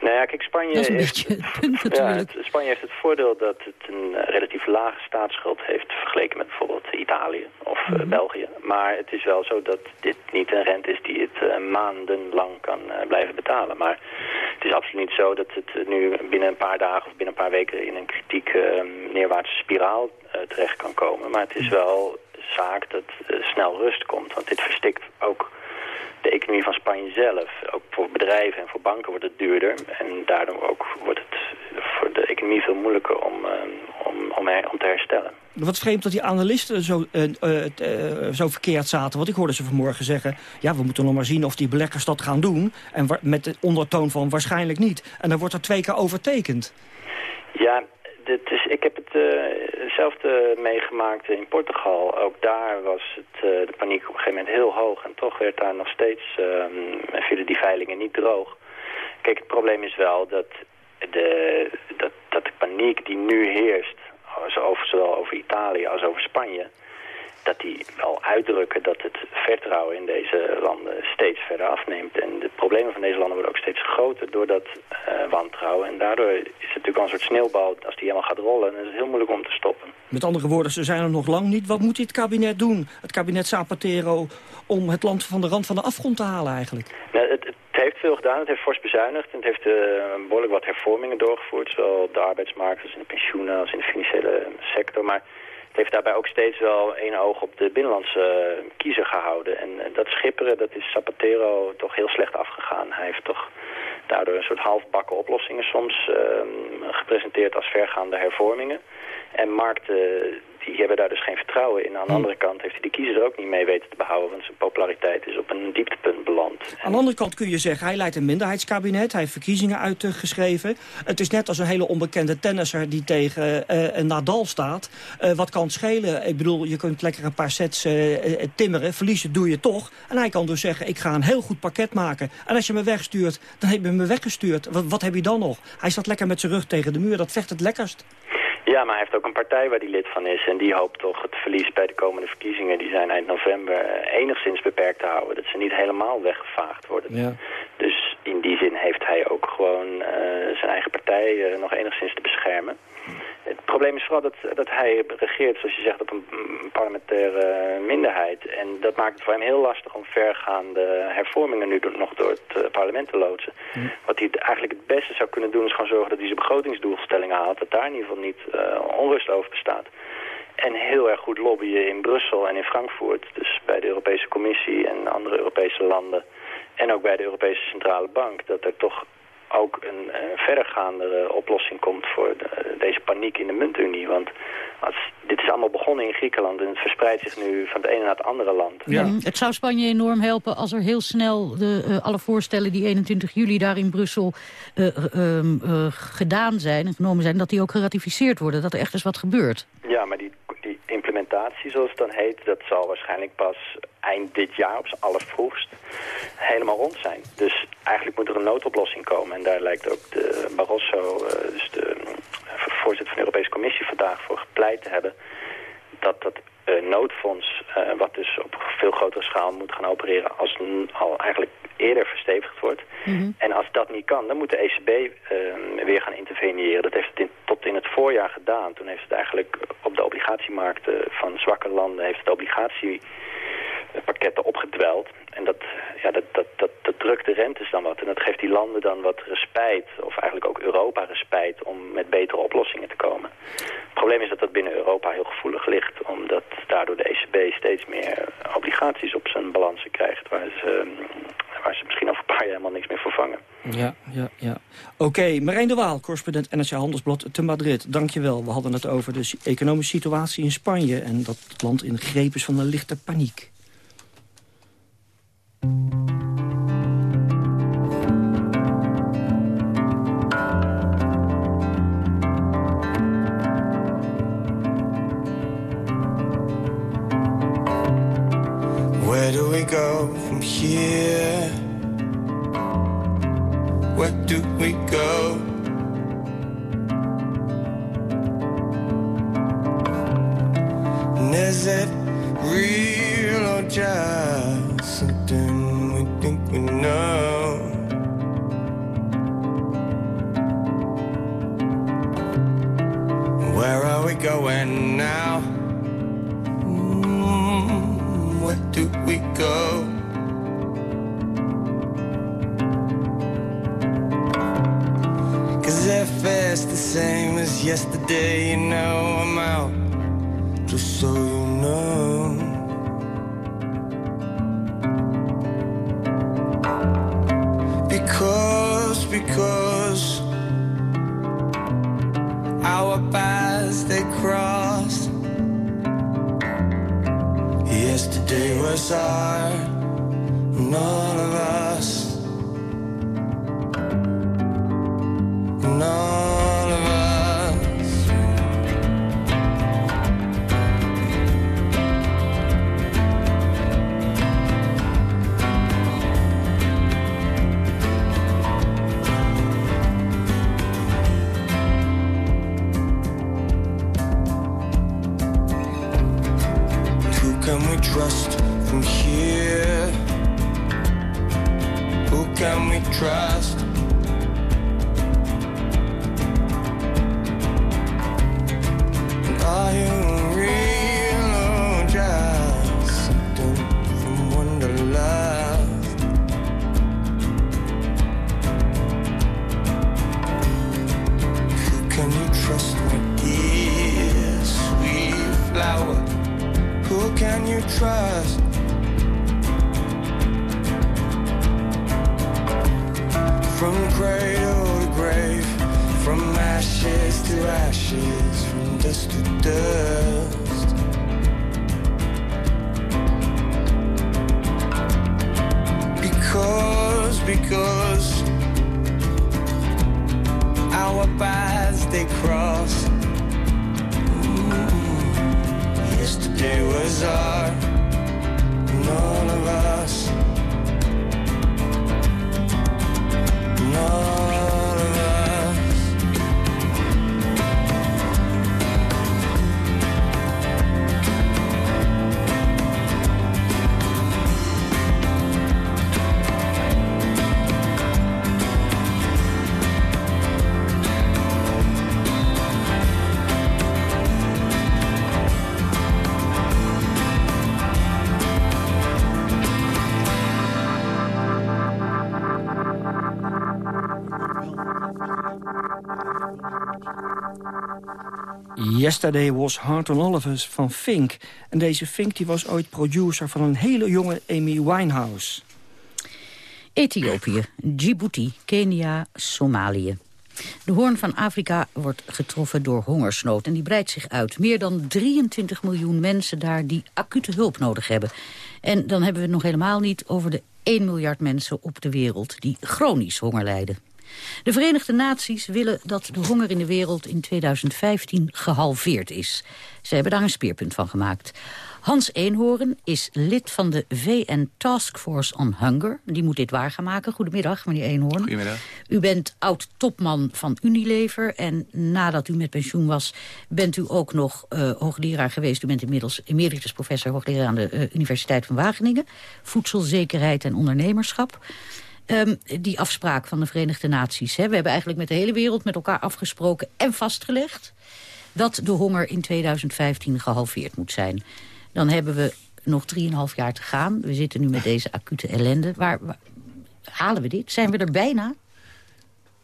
Nou ja, kijk, Spanje, dat is een heeft, beetje het punt natuurlijk. Ja, Spanje heeft het voordeel dat het een uh, relatief lage staatsschuld heeft vergeleken met bijvoorbeeld Italië of uh, Mhm. België. Maar het is wel zo dat dit niet een rente is die het uh, maandenlang kan blijven betalen. Maar het is absoluut niet zo dat het nu binnen een paar dagen of binnen een paar weken in een kritiek neerwaartse spiraal terecht kan komen. Maar het is wel zaak dat snel rust komt, want dit verstikt ook de economie van Spanje zelf. Ook voor bedrijven en voor banken wordt het duurder. En daardoor ook wordt het voor de economie veel moeilijker om, uh, om, om, om, te herstellen. Wat vreemd dat die analisten zo, uh, zo verkeerd zaten. Want ik hoorde ze vanmorgen zeggen... ja, we moeten nog maar zien of die beleggers dat gaan doen. En met de ondertoon van waarschijnlijk niet. En dan wordt er twee keer overtekend. Ja, dit is, ik heb hetzelfde uh, meegemaakt in Portugal. Ook daar was het, uh, de paniek op een gegeven moment heel hoog. En toch werd daar nog steeds, uh, vielen die veilingen niet droog. Kijk, het probleem is wel dat de, dat, dat de paniek die nu heerst... zowel over Italië als over Spanje dat die wel uitdrukken dat het vertrouwen in deze landen steeds verder afneemt. En de problemen van deze landen worden ook steeds groter door dat uh, wantrouwen. En daardoor is het natuurlijk al een soort sneeuwbal. Als die helemaal gaat rollen, dan is het heel moeilijk om te stoppen. Met andere woorden, ze zijn er nog lang niet. Wat moet dit kabinet doen? Het kabinet Zapatero om het land van de rand van de afgrond te halen eigenlijk? Nou, het, het, heeft veel gedaan. Het heeft fors bezuinigd. En het heeft uh, behoorlijk wat hervormingen doorgevoerd. Zowel op de arbeidsmarkt als in de pensioenen als in de financiële sector. Maar het heeft daarbij ook steeds wel één oog op de binnenlandse uh, kiezer gehouden. En uh, dat schipperen, dat is Zapatero toch heel slecht afgegaan. Hij heeft toch daardoor een soort halfbakken oplossingen soms uh, gepresenteerd als vergaande hervormingen. En markten die hebben daar dus geen vertrouwen in. Aan de andere kant heeft hij de kiezer er ook niet mee weten te behouden... want zijn populariteit is op een dieptepunt beland. Aan de andere kant kun je zeggen, hij leidt een minderheidskabinet. Hij heeft verkiezingen uitgeschreven. Het is net als een hele onbekende tennisser die tegen uh, een Nadal staat. Uh, wat kan het schelen? Ik bedoel, je kunt lekker een paar sets uh, timmeren. Verliezen doe je toch. En hij kan dus zeggen, ik ga een heel goed pakket maken. En als je me wegstuurt, dan heb je me weggestuurd. Wat, wat heb je dan nog? Hij staat lekker met zijn rug tegen de muur. Dat vecht het lekkerst. Ja, maar hij heeft ook een partij waar hij lid van is. En die hoopt toch het verlies bij de komende verkiezingen... die zijn eind november uh, enigszins beperkt te houden. Dat ze niet helemaal weggevaagd worden. Ja. Dus in die zin heeft hij ook gewoon uh, zijn eigen partij uh, nog enigszins te beschermen. Het probleem is vooral dat, dat hij regeert, zoals je zegt, op een parlementaire minderheid. En dat maakt het voor hem heel lastig om vergaande hervormingen nu nog door het uh, parlement te loodsen. Mm. Wat hij eigenlijk het beste zou kunnen doen is gewoon zorgen dat hij zijn begrotingsdoelstellingen haalt. Dat daar in ieder geval niet uh, onrust over bestaat. En heel erg goed lobbyen in Brussel en in Frankfurt. Dus bij de Europese Commissie en andere Europese landen. En ook bij de Europese Centrale Bank. Dat er toch ook een, een verdergaande oplossing komt voor de, deze paniek in de muntunie. Want als, dit is allemaal begonnen in Griekenland en het verspreidt zich nu van het ene naar het andere land. Ja. Het zou Spanje enorm helpen als er heel snel de, uh, alle voorstellen die 21 juli daar in Brussel uh, uh, gedaan zijn en genomen zijn, dat die ook geratificeerd worden, dat er echt eens wat gebeurt. Ja, maar die zoals het dan heet, dat zal waarschijnlijk pas eind dit jaar op z'n allervroegst helemaal rond zijn. Dus eigenlijk moet er een noodoplossing komen. En daar lijkt ook de Barroso, uh, dus de voorzitter van de Europese Commissie, vandaag voor gepleit te hebben. Dat dat noodfonds, uh, wat dus op veel grotere schaal moet gaan opereren, als al eigenlijk eerder verstevigd wordt. Mm -hmm. En als dat niet kan, dan moet de ECB uh, weer gaan interveneren. Dat heeft het in, tot in het voorjaar gedaan. Toen heeft het eigenlijk op de obligatiemarkten van zwakke landen... heeft het obligatiepakketten opgedweld. En dat, ja, dat, dat, dat, drukt de rentes dan wat. En dat geeft die landen dan wat respijt, of eigenlijk ook Europa respijt... om met betere oplossingen te komen. Het probleem is dat dat binnen Europa heel gevoelig ligt... omdat daardoor de ECB steeds meer obligaties op zijn balansen krijgt... waar ze, waar ze misschien over een paar jaar helemaal niks meer vervangen. Ja, ja, ja. Oké, okay, Marijn de Waal, correspondent NRC Handelsblad te Madrid. Dankjewel. We hadden het over de economische situatie in Spanje... en dat het land in greep is van een lichte paniek. Is it real or just we know? Where are we going now? Mm, where do we go? Cause if it's the same as yesterday, you know I'm out. Just so Yesterday was Heart on All of Us van Fink. En deze Fink die was ooit producer van een hele jonge Amy Winehouse. Ethiopië, Djibouti, Kenia, Somalië. De hoorn van Afrika wordt getroffen door hongersnood en die breidt zich uit. Meer dan 23 miljoen mensen daar die acute hulp nodig hebben. En dan hebben we het nog helemaal niet over de 1 miljard mensen op de wereld die chronisch honger lijden. De Verenigde Naties willen dat de honger in de wereld in 2015 gehalveerd is. Ze hebben daar een speerpunt van gemaakt. Hans Eenhoorn is lid van de VN Task Force on Hunger. Die moet dit waar gaan maken. Goedemiddag, meneer Eenhoorn. Goedemiddag. U bent oud-topman van Unilever. En nadat u met pensioen was, bent u ook nog uh, hoogleraar geweest. U bent inmiddels emeritus professor hoogleraar aan de uh, Universiteit van Wageningen. Voedselzekerheid en ondernemerschap. Um, die afspraak van de Verenigde Naties. Hè. We hebben eigenlijk met de hele wereld met elkaar afgesproken en vastgelegd... dat de honger in 2015 gehalveerd moet zijn. Dan hebben we nog 3,5 jaar te gaan. We zitten nu met deze acute ellende. Waar, halen we dit? Zijn we er bijna?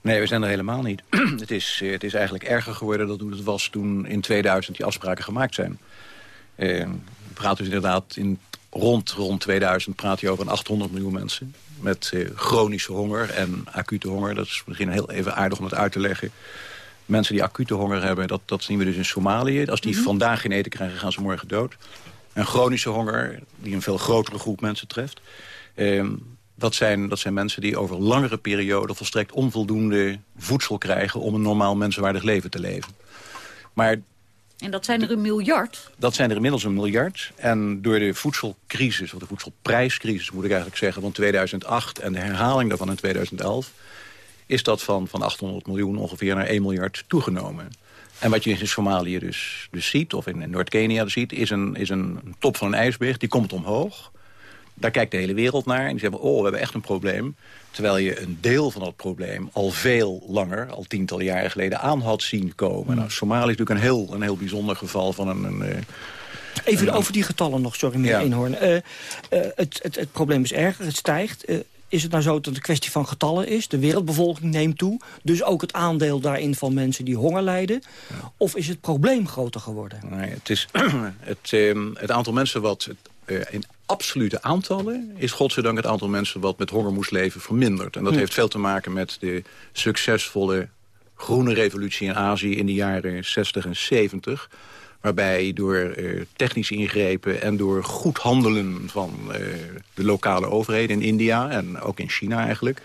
Nee, we zijn er helemaal niet. het, is, het is eigenlijk erger geworden dan het was toen in 2000 die afspraken gemaakt zijn. Uh, we praten dus inderdaad in rond, rond 2000 praat je over een 800 miljoen mensen met uh, chronische honger en acute honger. Dat is misschien heel even aardig om het uit te leggen. Mensen die acute honger hebben, dat, dat zien we dus in Somalië. Als die mm -hmm. vandaag geen eten krijgen, gaan ze morgen dood. En chronische honger, die een veel grotere groep mensen treft... Uh, dat, zijn, dat zijn mensen die over langere perioden volstrekt onvoldoende voedsel krijgen... om een normaal mensenwaardig leven te leven. Maar en dat zijn er een miljard? Dat zijn er inmiddels een miljard. En door de voedselcrisis, of de voedselprijscrisis moet ik eigenlijk zeggen... van 2008 en de herhaling daarvan in 2011... is dat van, van 800 miljoen ongeveer naar 1 miljard toegenomen. En wat je in Somalië dus, dus ziet, of in, Noord-Kenia dus ziet... Is een, is een top van een ijsberg, die komt omhoog. Daar kijkt de hele wereld naar en die zeggen... oh, we hebben echt een probleem. Terwijl je een deel van dat probleem al veel langer... al tientallen jaren geleden aan had zien komen. Nou, Somalië is natuurlijk een heel, een heel bijzonder geval van een... een Even over die getallen nog, sorry meneer ja. Eenhoorn. Uh, uh, het, het, het probleem is erger, het stijgt. Uh, is het nou zo dat het een kwestie van getallen is? De wereldbevolking neemt toe. Dus ook het aandeel daarin van mensen die honger lijden. Ja. Of is het probleem groter geworden? Nee, het, is het, uh, het aantal mensen wat in absolute aantallen... is godzijdank het aantal mensen wat met honger moest leven verminderd. En dat hm. heeft veel te maken met de succesvolle groene revolutie in Azië... in de jaren 60 en 70 waarbij door uh, technische ingrepen en door goed handelen van uh, de lokale overheden in India en ook in China eigenlijk,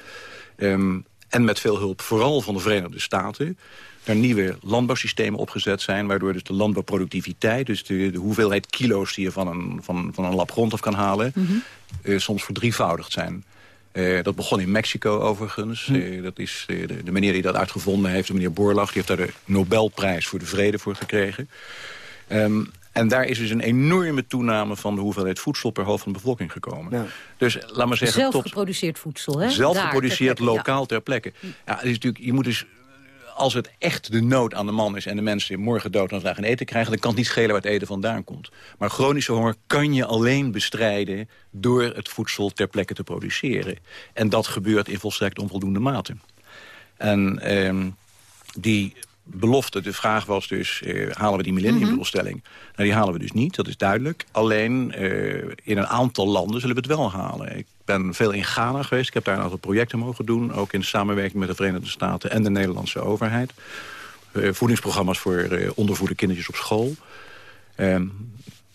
um, en met veel hulp vooral van de Verenigde Staten, er nieuwe landbouwsystemen opgezet zijn... waardoor dus de landbouwproductiviteit, dus de, de hoeveelheid kilo's... die je van een, van, van een lap grond af kan halen, mm -hmm. uh, soms verdrievoudigd zijn. Uh, dat begon in Mexico overigens. Mm. Uh, dat is de, de, meneer die dat uitgevonden heeft, de meneer Borlach... die heeft daar de Nobelprijs voor de vrede voor gekregen. Um, en daar is dus een enorme toename van de hoeveelheid voedsel per hoofd van de bevolking gekomen. Ja. Dus laat maar zeggen... Zelf geproduceerd voedsel, hè? Zelf geproduceerd, lokaal ter plekke. Ja, het is natuurlijk, je moet dus als het echt de nood aan de man is... en de mensen morgen dood en vandaag een eten krijgen... dan kan het niet schelen waar het eten vandaan komt. Maar chronische honger kan je alleen bestrijden... door het voedsel ter plekke te produceren. En dat gebeurt in volstrekt onvoldoende mate. En ehm, die belofte, de vraag was dus, eh, halen we die millenniumdoelstelling? Mm -hmm. Nou, die halen we dus niet, dat is duidelijk. Alleen eh, in een aantal landen zullen we het wel halen. Ik ben veel in Ghana geweest, ik heb daar een aantal projecten mogen doen... ook in samenwerking met de Verenigde Staten en de Nederlandse overheid. Uh, voedingsprogramma's voor uh, ondervoede kindertjes op school. Ehm,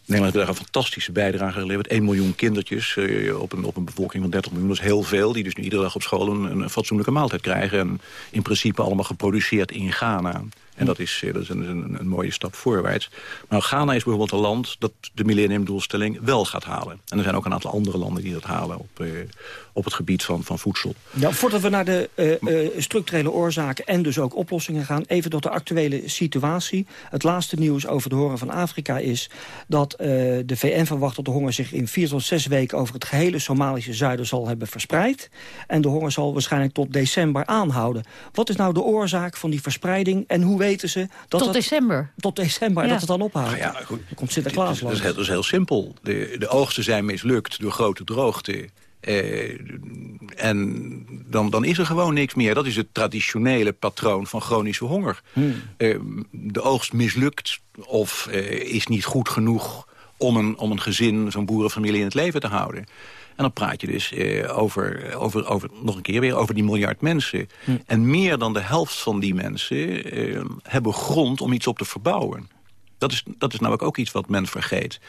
Nederland heeft daar een fantastische bijdrage geleverd. 1 miljoen kindertjes op, een, op een bevolking van 30 miljoen. Dat is heel veel. Die dus nu iedere dag op school een, een fatsoenlijke maaltijd krijgen. En in principe allemaal geproduceerd in Ghana. En dat is, dat is een, een, een, mooie stap voorwaarts. Maar Ghana is bijvoorbeeld een land dat de millenniumdoelstelling wel gaat halen. En er zijn ook een aantal andere landen die dat halen op, uh, op het gebied van, van voedsel. Ja, voordat we naar de uh, structurele oorzaken en dus ook oplossingen gaan... even tot de actuele situatie. Het laatste nieuws over de honger van Afrika is... dat de VN verwacht dat de honger zich in vier tot zes weken... over het gehele Somalische zuiden zal hebben verspreid. En de honger zal waarschijnlijk tot december aanhouden. Wat is nou de oorzaak van die verspreiding en hoe weten ze... Dat tot december? Tot december, ja. dat het dan ophoudt. Nou ja, goed. Dan komt Sinterklaas dat is, dat is heel simpel. De, de oogsten zijn mislukt door grote droogte... Uh, en dan, dan is er gewoon niks meer. Dat is het traditionele patroon van chronische honger. Hmm. Uh, de oogst mislukt of uh, is niet goed genoeg om een, om een gezin, zo'n boerenfamilie in het leven te houden. En dan praat je dus over, over, over, nog een keer weer over die miljard mensen. Hmm. En meer dan de helft van die mensen hebben grond om iets op te verbouwen. Dat is, dat is namelijk ook iets wat men vergeet.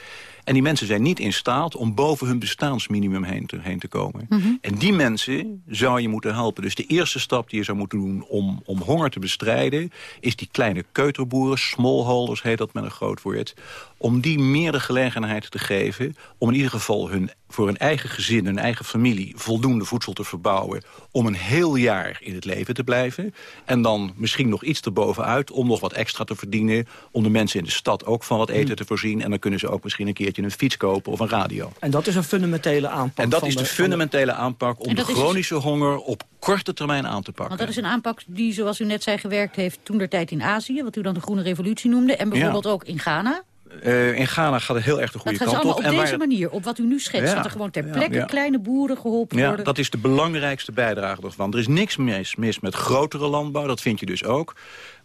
En die mensen zijn niet in staat om boven hun bestaansminimum heen te, heen te komen. Mm -hmm. En die mensen zou je moeten helpen. Dus de eerste stap die je zou moeten doen om, om honger te bestrijden... is die kleine keuterboeren, smallholders heet dat met een groot woord... om die meer de gelegenheid te geven... om in ieder geval hun, voor hun eigen gezin, hun eigen familie... voldoende voedsel te verbouwen om een heel jaar in het leven te blijven. En dan misschien nog iets erbovenuit om nog wat extra te verdienen... om de mensen in de stad ook van wat eten te voorzien. En dan kunnen ze ook misschien een keertje een fiets kopen of een radio. En dat is een fundamentele aanpak? En dat is de, de fundamentele aanpak om de chronische is... honger op korte termijn aan te pakken. Want dat is een aanpak die, zoals u net zei, gewerkt heeft toen der tijd in Azië... wat u dan de groene revolutie noemde, en bijvoorbeeld ja. ook in Ghana. Uh, in Ghana gaat het heel erg de goede kant op. Dat gaat allemaal op deze waar... manier, op wat u nu schetst. Ja, dat er gewoon ter plekke ja, ja. kleine boeren geholpen ja, worden. dat is de belangrijkste bijdrage ervan. Er is niks mis, mis met grotere landbouw, dat vind je dus ook.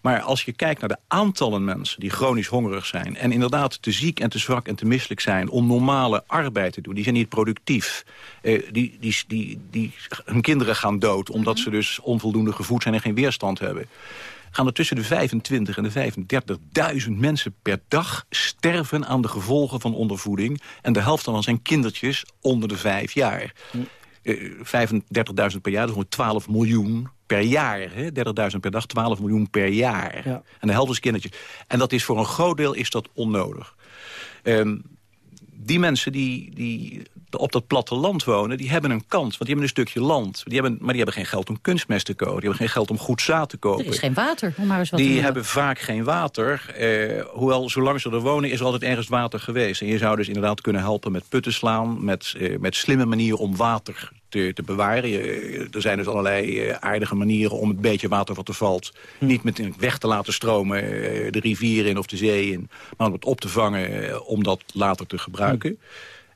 Maar als je kijkt naar de aantallen mensen die chronisch hongerig zijn... en inderdaad te ziek en te zwak en te misselijk zijn om normale arbeid te doen... die zijn niet productief. Uh, die, die, die, die, hun kinderen gaan dood omdat mm -hmm. ze dus onvoldoende gevoed zijn en geen weerstand hebben gaan er tussen de 25 en de 35.000 mensen per dag sterven aan de gevolgen van ondervoeding. En de helft daarvan zijn kindertjes onder de vijf jaar. Uh, 35.000 per jaar, dat is 12 miljoen per jaar. 30.000 per dag, 12 miljoen per jaar. Ja. En de helft is kindertjes. En dat is voor een groot deel is dat onnodig. Um, die mensen die, die op dat platteland wonen, die hebben een kans. Want die hebben een stukje land. Die hebben, maar die hebben geen geld om kunstmest te kopen. Die hebben geen geld om goed zaad te kopen. Er is geen water, om maar eens wat Die hebben vaak geen water. Eh, hoewel, zolang ze er wonen, is er altijd ergens water geweest. En je zou dus inderdaad kunnen helpen met putten slaan... met, eh, met slimme manieren om water te, te bewaren. Je, er zijn dus allerlei uh, aardige manieren om het beetje water wat er valt... Hm. niet met weg te laten stromen, uh, de rivier in of de zee in... maar om het op te vangen om dat later te gebruiken. Hm.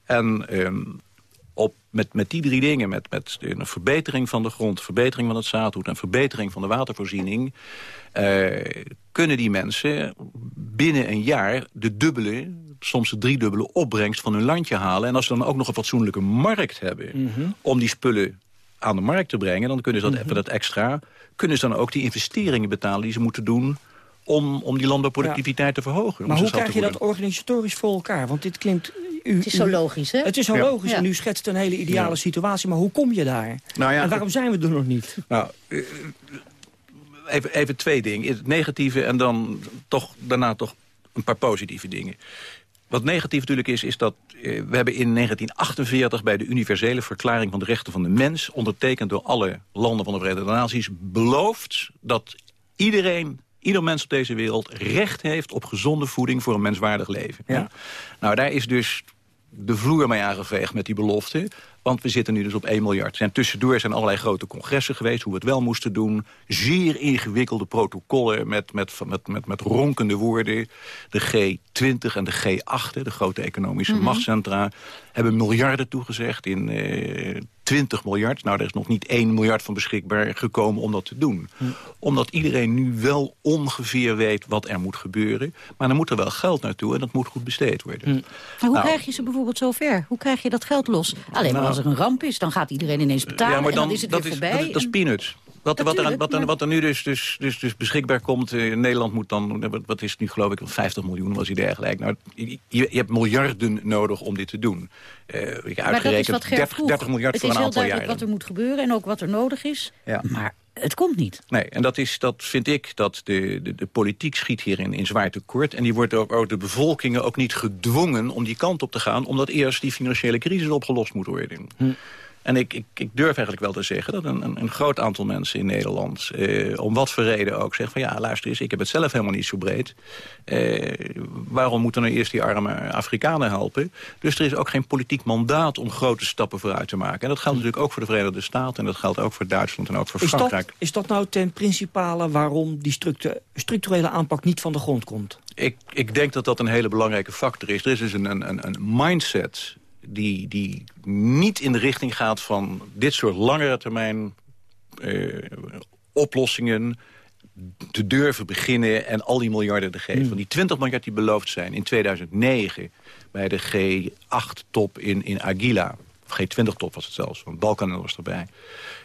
En um, op, met, met die drie dingen, met, met een verbetering van de grond... verbetering van het zaadhoed en verbetering van de watervoorziening... kunnen die mensen binnen een jaar de dubbele soms de driedubbele opbrengst van hun landje halen. En als ze dan ook nog een fatsoenlijke markt hebben... Mm -hmm. om die spullen aan de markt te brengen... dan kunnen ze dat, mm -hmm. even dat extra... kunnen ze dan ook die investeringen betalen die ze moeten doen om, om die landbouwproductiviteit te verhogen. Maar hoe krijg je dat organisatorisch voor elkaar? Want dit klinkt... U, het is zo logisch, hè? Het is zo Ja. logisch Ja. en u schetst een hele ideale Ja. situatie. Maar hoe kom je daar? Nou ja, en waarom zijn we er nog niet? Nou, eh, even, even twee dingen. Het negatieve en dan toch daarna toch een paar positieve dingen. Wat negatief natuurlijk is, is dat eh, we hebben in 1948... bij de universele verklaring van de rechten van de mens... ondertekend door alle landen van de Verenigde Naties... beloofd dat iedereen, ieder mens op deze wereld... recht heeft op gezonde voeding voor een menswaardig leven. Ja. Nou, daar is dus de vloer mee aangeveegd met die belofte. Want we zitten nu dus op 1 miljard. En tussendoor zijn allerlei grote congressen geweest... hoe we het wel moesten doen. Zeer ingewikkelde protocollen met, met, met, met, met ronkende woorden. De G20 en de G8, de grote economische Mhm. machtscentra... hebben miljarden toegezegd in eh 20 miljard. Nou, er is nog niet 1 miljard van beschikbaar gekomen om dat te doen. Omdat iedereen nu wel ongeveer weet wat er moet gebeuren. Maar dan moet er wel geld naartoe en dat moet goed besteed worden. Maar hoe Nou, krijg je ze bijvoorbeeld zover? Hoe krijg je dat geld los? Alleen maar Nou. als er een ramp is, dan gaat iedereen ineens betalen ja, maar en dan, dan is het dat, weer is, voorbij. dat, is, dat is peanuts. Wat, wat, er, wat, er, wat er nu dus, dus, dus, dus beschikbaar komt... eh, Nederland moet dan, wat, is het nu geloof ik, 50 miljoen was hij dergelijke. Nou, je, je hebt miljarden nodig om dit te doen. Ik maar dat is uitgerekend wat Ger 30, vroeg. 30 miljard Het voor een heel aantal duidelijk jaren. wat er moet gebeuren en ook wat er nodig is. Ja. Maar het komt niet. Nee, en dat, is, dat vind ik dat de, de, de politiek schiet hierin in zwaar tekort. En die wordt ook, ook de bevolkingen ook niet gedwongen om die kant op te gaan... omdat eerst die financiële crisis opgelost moet worden. En ik, ik, ik durf eigenlijk wel te zeggen dat een, een, groot aantal mensen in Nederland... Eh, om wat voor reden ook zeggen van ja, luister eens, ik heb het zelf helemaal niet zo breed. Eh, waarom moeten we nou eerst die arme Afrikanen helpen? Dus er is ook geen politiek mandaat om grote stappen vooruit te maken. En dat geldt natuurlijk ook voor de Verenigde Staten... en dat geldt ook voor Duitsland en ook voor Is dat, Frankrijk. is dat nou ten principale waarom die structu- structurele aanpak niet van de grond komt? Ik, ik denk dat dat een hele belangrijke factor is. Er is dus een, een- een mindset die, die niet in de richting gaat van dit soort langere termijn eh, oplossingen te durven beginnen en al die miljarden te geven. Want die 20 miljard die beloofd zijn in 2009 bij de G8-top in, in Aguila... of G20-top was het zelfs, want Balkan was erbij...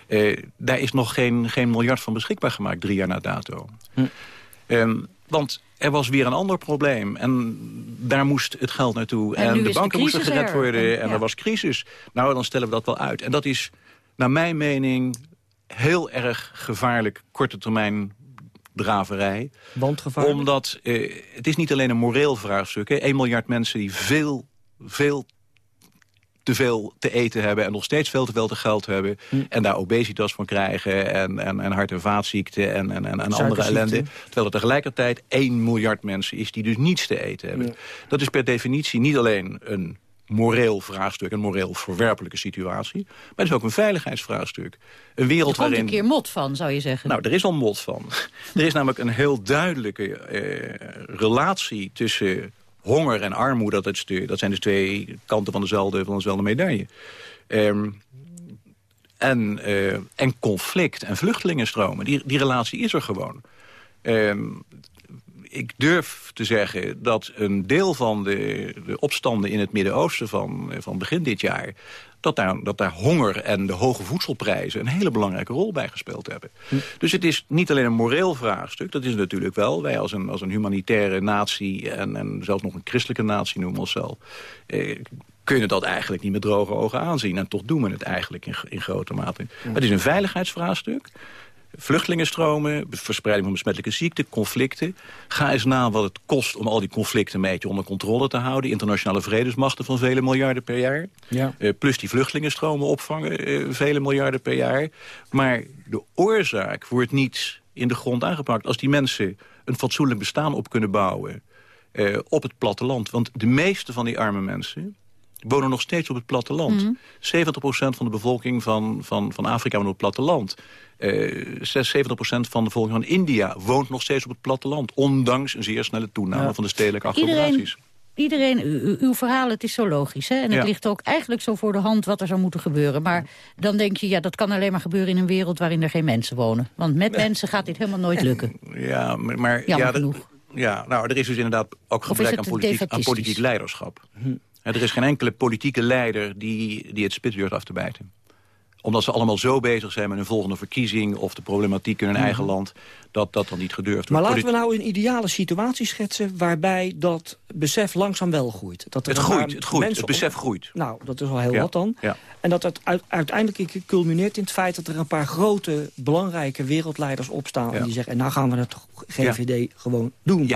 Eh, daar is nog geen, geen miljard van beschikbaar gemaakt, drie jaar na dato. Ehm, want er was weer een ander probleem. En daar moest het geld naartoe. En de banken moesten gered er. worden. En- En, ja. er was crisis. Nou, dan stellen we dat wel uit. En dat is, naar mijn mening, heel erg gevaarlijk korte termijn draverij. Want gevaarlijk? Omdat eh, het is niet alleen een moreel vraagstuk. Hè. 1 miljard mensen die veel, veel te veel te eten hebben... en nog steeds veel te veel te geld hebben... en daar obesitas van krijgen en, en, en hart- en vaatziekten en, en, en, en andere ellende. Terwijl er tegelijkertijd 1 miljard mensen is die dus niets te eten hebben. Dat is per definitie niet alleen een moreel vraagstuk... een moreel verwerpelijke situatie... maar het is ook een veiligheidsvraagstuk. Een Er wereld komt waarin... een keer mot van, zou je zeggen. Nou, er is al mot van. er is namelijk een heel duidelijke eh, relatie tussen honger en armoede. Dat, de, dat zijn dus twee kanten van dezelfde, van dezelfde medaille. Ehm, en, eh, en conflict en vluchtelingenstromen. Die, die relatie is er gewoon. Ehm, ik durf te zeggen dat een deel van de, de opstanden in het Midden-Oosten van, van begin dit jaar... Dat daar, dat daar honger en de hoge voedselprijzen een hele belangrijke rol bij gespeeld hebben. Dus het is niet alleen een moreel vraagstuk, dat is natuurlijk wel. Wij als een, als een humanitaire natie en, en zelfs nog een christelijke natie noemen we onszelf... Eh, kunnen dat eigenlijk niet met droge ogen aanzien. En toch doen we het eigenlijk in, in grote mate. Het is een veiligheidsvraagstuk vluchtelingenstromen, verspreiding van besmettelijke ziekten, conflicten. Ga eens na wat het kost om al die conflicten een beetje onder controle te houden. Internationale vredesmachten van vele miljarden per jaar. Ja. Eh, plus die vluchtelingenstromen opvangen, eh, vele miljarden per jaar. Maar de oorzaak wordt niet in de grond aangepakt. Als die mensen een fatsoenlijk bestaan op kunnen bouwen eh, op het platteland. Want de meeste van die arme mensen wonen nog steeds op het platteland. Mhm. 70% van de bevolking van, van, van Afrika woont op het platteland. Eh 76% van de bevolking van India woont nog steeds op het platteland. Ondanks een zeer snelle toename Ja. van de stedelijke Iedereen, agglomeraties. iedereen u- uw verhaal, het is zo logisch. Hè? En het Ja. ligt ook eigenlijk zo voor de hand wat er zou moeten gebeuren. Maar dan denk je, ja, dat kan alleen maar gebeuren in een wereld waarin er geen mensen wonen. Want met mensen gaat dit helemaal nooit lukken. Ja, maar, maar Jammer ja, genoeg. ja, nou, er is dus inderdaad ook gebrek aan politiek, aan politiek leiderschap. Hè, Er is geen enkele politieke leider die, die het durft af te bijten. omdat ze allemaal zo bezig zijn met hun volgende verkiezing... of de problematiek in hun Mhm. eigen land, dat dat dan niet gedurfd Maar wordt. laten we nou een ideale situatie schetsen... waarbij dat besef langzaam wel groeit. Dat er Het een groeit, het groeit, het besef groeit. Nou, dat is al heel Ja, wat dan. ja. En dat het uit- uiteindelijk culmineert in het feit... dat er een paar grote, belangrijke wereldleiders opstaan... en die zeggen, en nou gaan we het GVD gewoon doen.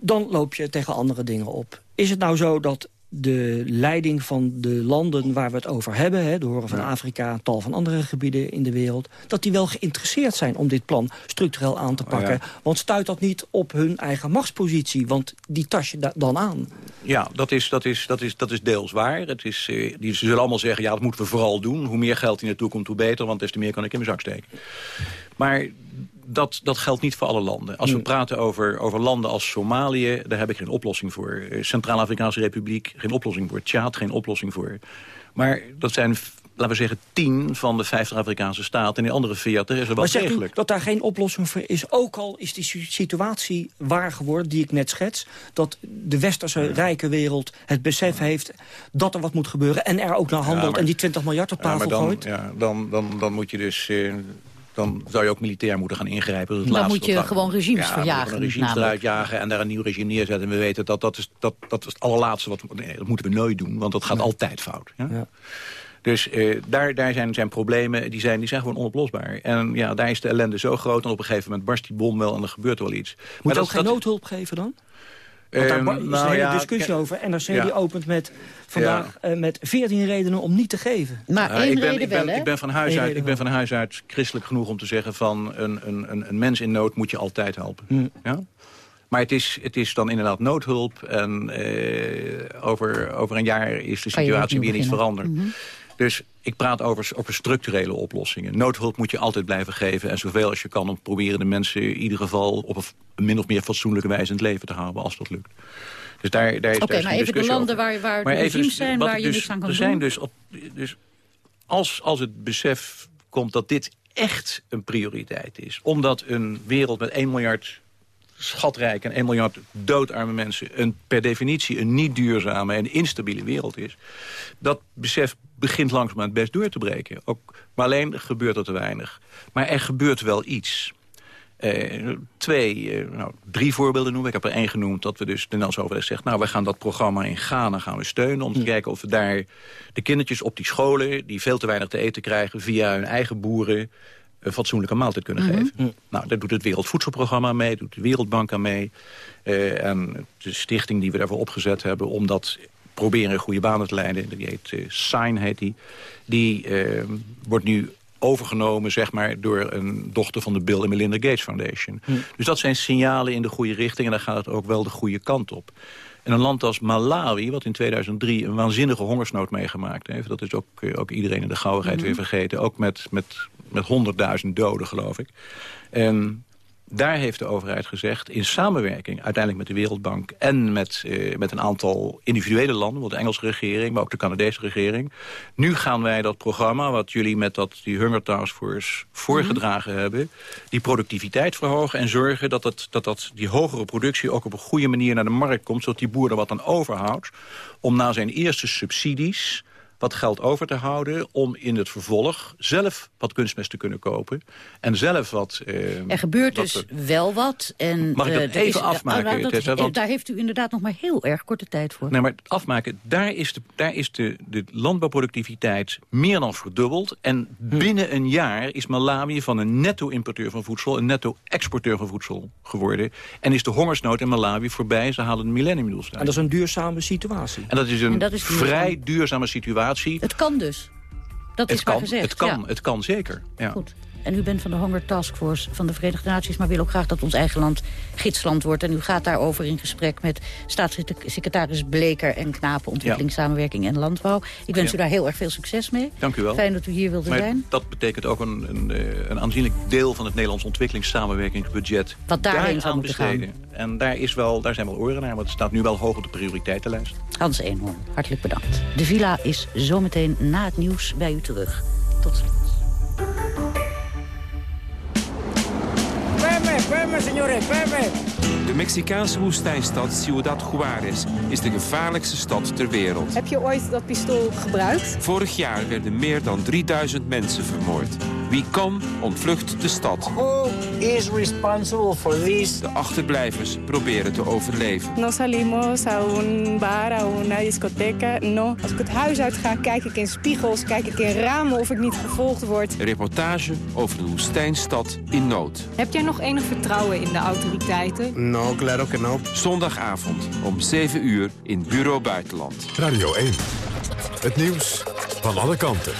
Dan loop je tegen andere dingen op. Is het nou zo dat de leiding van de landen waar we het over hebben... Hè, de Horen van Afrika, tal van andere gebieden in de wereld... dat die wel geïnteresseerd zijn om dit plan structureel aan te pakken. ja. Want stuit dat niet op hun eigen machtspositie? Want die tas je da- dan aan. Ja, dat is, dat is, dat is, dat is deels waar. Het is, eh, die, ze zullen allemaal zeggen, ja, dat moeten we vooral doen. Hoe meer geld die naartoe komt, hoe beter, want des te meer kan ik in mijn zak steken. Maar dat, dat geldt niet voor alle landen. Als we praten over, over landen als Somalië, daar heb ik geen oplossing voor. Eh, Centraal-Afrikaanse Republiek, geen oplossing voor. Tjaad, geen oplossing voor. Maar dat zijn, laten we zeggen, tien van de vijftig Afrikaanse staten. En in andere veertig is er wel Maar zegt u degelijk. dat daar geen oplossing voor is? Ook al is die si- situatie waar geworden, die ik net schets... dat de westerse rijke wereld het besef heeft dat er wat moet gebeuren... en er ook naar handelt maar- en die 20 miljard op tafel gooit? ja, dan, dan, dan moet je dus... eh, dan zou je ook militair moeten gaan ingrijpen. Dat Dan moet je gewoon regimes ja, verjagen, regimes namelijk. eruit jagen en daar een nieuw regime neerzetten. En we weten dat dat is, dat, dat is het allerlaatste. Wat, nee, dat moeten we nooit doen, want dat gaat altijd fout. Ja? Dus eh, daar, daar zijn, zijn problemen, die zijn, die zijn gewoon onoplosbaar. En ja, daar is de ellende zo groot. En op een gegeven moment barst die bom wel en er gebeurt wel iets. Moet Maar je ook geen dat- noodhulp geven dan? Want daar ba- is nou een hele ja, discussie over. NRC ja. die opent met vandaag eh, met 14 redenen om niet te geven. Maar Ja, ik, ben, ik, ben, ik ben van huis uit, ik ben van huis uit christelijk genoeg om te zeggen van een, een, een, een mens in nood moet je altijd helpen. Hm. Ja? Maar het is, het is dan inderdaad noodhulp en eh, over, over een jaar is de situatie weer niet veranderd. Mhm. Dus ik praat over, over structurele oplossingen. Noodhulp moet je altijd blijven geven. En zoveel als je kan om proberen de mensen in ieder geval... op een min of meer fatsoenlijke wijze in het leven te houden, als dat lukt. Dus daar, daar is, Oké, daar is maar even de landen over. waar, waar de Maar regimes dus zijn waar je dus- niks aan kan er doen. zijn dus, op, dus als, als het besef komt dat dit echt een prioriteit is... omdat een wereld met 1 miljard schatrijke en 1 miljard doodarme mensen... een per definitie een niet duurzame en instabiele wereld is... dat besef begint langzamerhand best door te breken. Ook, maar alleen gebeurt er te weinig. Maar er gebeurt wel iets... Eh, twee, eh, nou, drie voorbeelden noemen. Ik heb er één genoemd dat we dus de Nederlandse overheid zegt... nou, wij gaan dat programma in Ghana gaan we steunen... om te kijken of we daar de kindertjes op die scholen... die veel te weinig te eten krijgen... via hun eigen boeren een fatsoenlijke maaltijd kunnen geven. Nou, daar doet het Wereldvoedselprogramma mee, doet de Wereldbank aan mee. eh, en de stichting die we daarvoor opgezet hebben... om dat proberen goede banen te leiden, die heet eh, Sign, heet die... die eh, wordt nu overgenomen zeg maar, door een dochter van de Bill en Melinda Gates Foundation. Dus dat zijn signalen in de goede richting en dan gaat het ook wel de goede kant op. En een land als Malawi, wat in 2003 een waanzinnige hongersnood meegemaakt heeft... dat is ook, eh, ook iedereen in de gauwigheid weer vergeten. Ook met, met, met 100.000 doden, geloof ik. En daar heeft de overheid gezegd, in samenwerking uiteindelijk met de Wereldbank... en met, eh, met een aantal individuele landen, bijvoorbeeld de Engelse regering... maar ook de Canadese regering. Nu gaan wij dat programma, wat jullie met dat, die Hunger Task Force voorgedragen hebben... die productiviteit verhogen en zorgen dat, het, dat, dat die hogere productie... ook op een goede manier naar de markt komt, zodat die boer er wat aan overhoudt... om na zijn eerste subsidies wat geld over te houden... om in het vervolg zelf wat kunstmest te kunnen kopen. En zelf wat... eh, Er gebeurt wat dus er- wel wat. En, Mag ik dat eh, even is- afmaken, dat- Tessa, want- Daar heeft u inderdaad nog maar heel erg korte tijd voor. Nee, maar het afmaken, daar is, de, daar is de, de landbouwproductiviteit meer dan verdubbeld. En binnen een jaar is Malawi van een netto-importeur van voedsel... een netto-exporteur van voedsel geworden. En is de hongersnood in Malawi voorbij. Ze halen de millenniumdoelstelling. En dat is een duurzame situatie. En dat is een dat is vrij duurzame situatie. Het kan dus. Dat het is kan, maar gezegd. Het kan, ja. het kan zeker. Ja. Goed. En u bent van de Hunger Task Force van de Verenigde Naties... maar wil ook graag dat ons eigen land gidsland wordt. En u gaat daarover in gesprek met staatssecretaris Bleker... en Knapen Ontwikkelingssamenwerking en Landbouw. Ik wens Ja. u daar heel erg veel succes mee. Dank u wel. Fijn dat u hier wilde Maar zijn. dat betekent ook een, een, eh, een aanzienlijk deel van het Nederlands ontwikkelingssamenwerkingsbudget. Wat daarheen daar zou aan moeten gaan. En daar, is wel, daar zijn wel oren naar, want het staat nu wel hoog op de prioriteitenlijst. Hans Eenhoorn, hartelijk bedankt. De villa is zometeen na het nieuws bij u terug. Tot ziens. Where señores, espérame. De Mexicaanse woestijnstad Ciudad Juárez is de gevaarlijkste stad ter wereld. Heb je ooit dat pistool gebruikt? Vorig jaar werden meer dan 3000 mensen vermoord. Wie kan, ontvlucht de stad. Who is responsible for this? De achterblijvers proberen te overleven. No salimos a un bar, a una discoteca, no. Als ik het huis uit ga, kijk ik in spiegels, kijk ik in ramen of ik niet gevolgd word. Een reportage over de woestijnstad in nood. Heb jij nog enig vertrouwen in de autoriteiten? No, claro que no. Zondagavond om 7 uur in Bureau Buitenland. Radio 1. Het nieuws van alle kanten.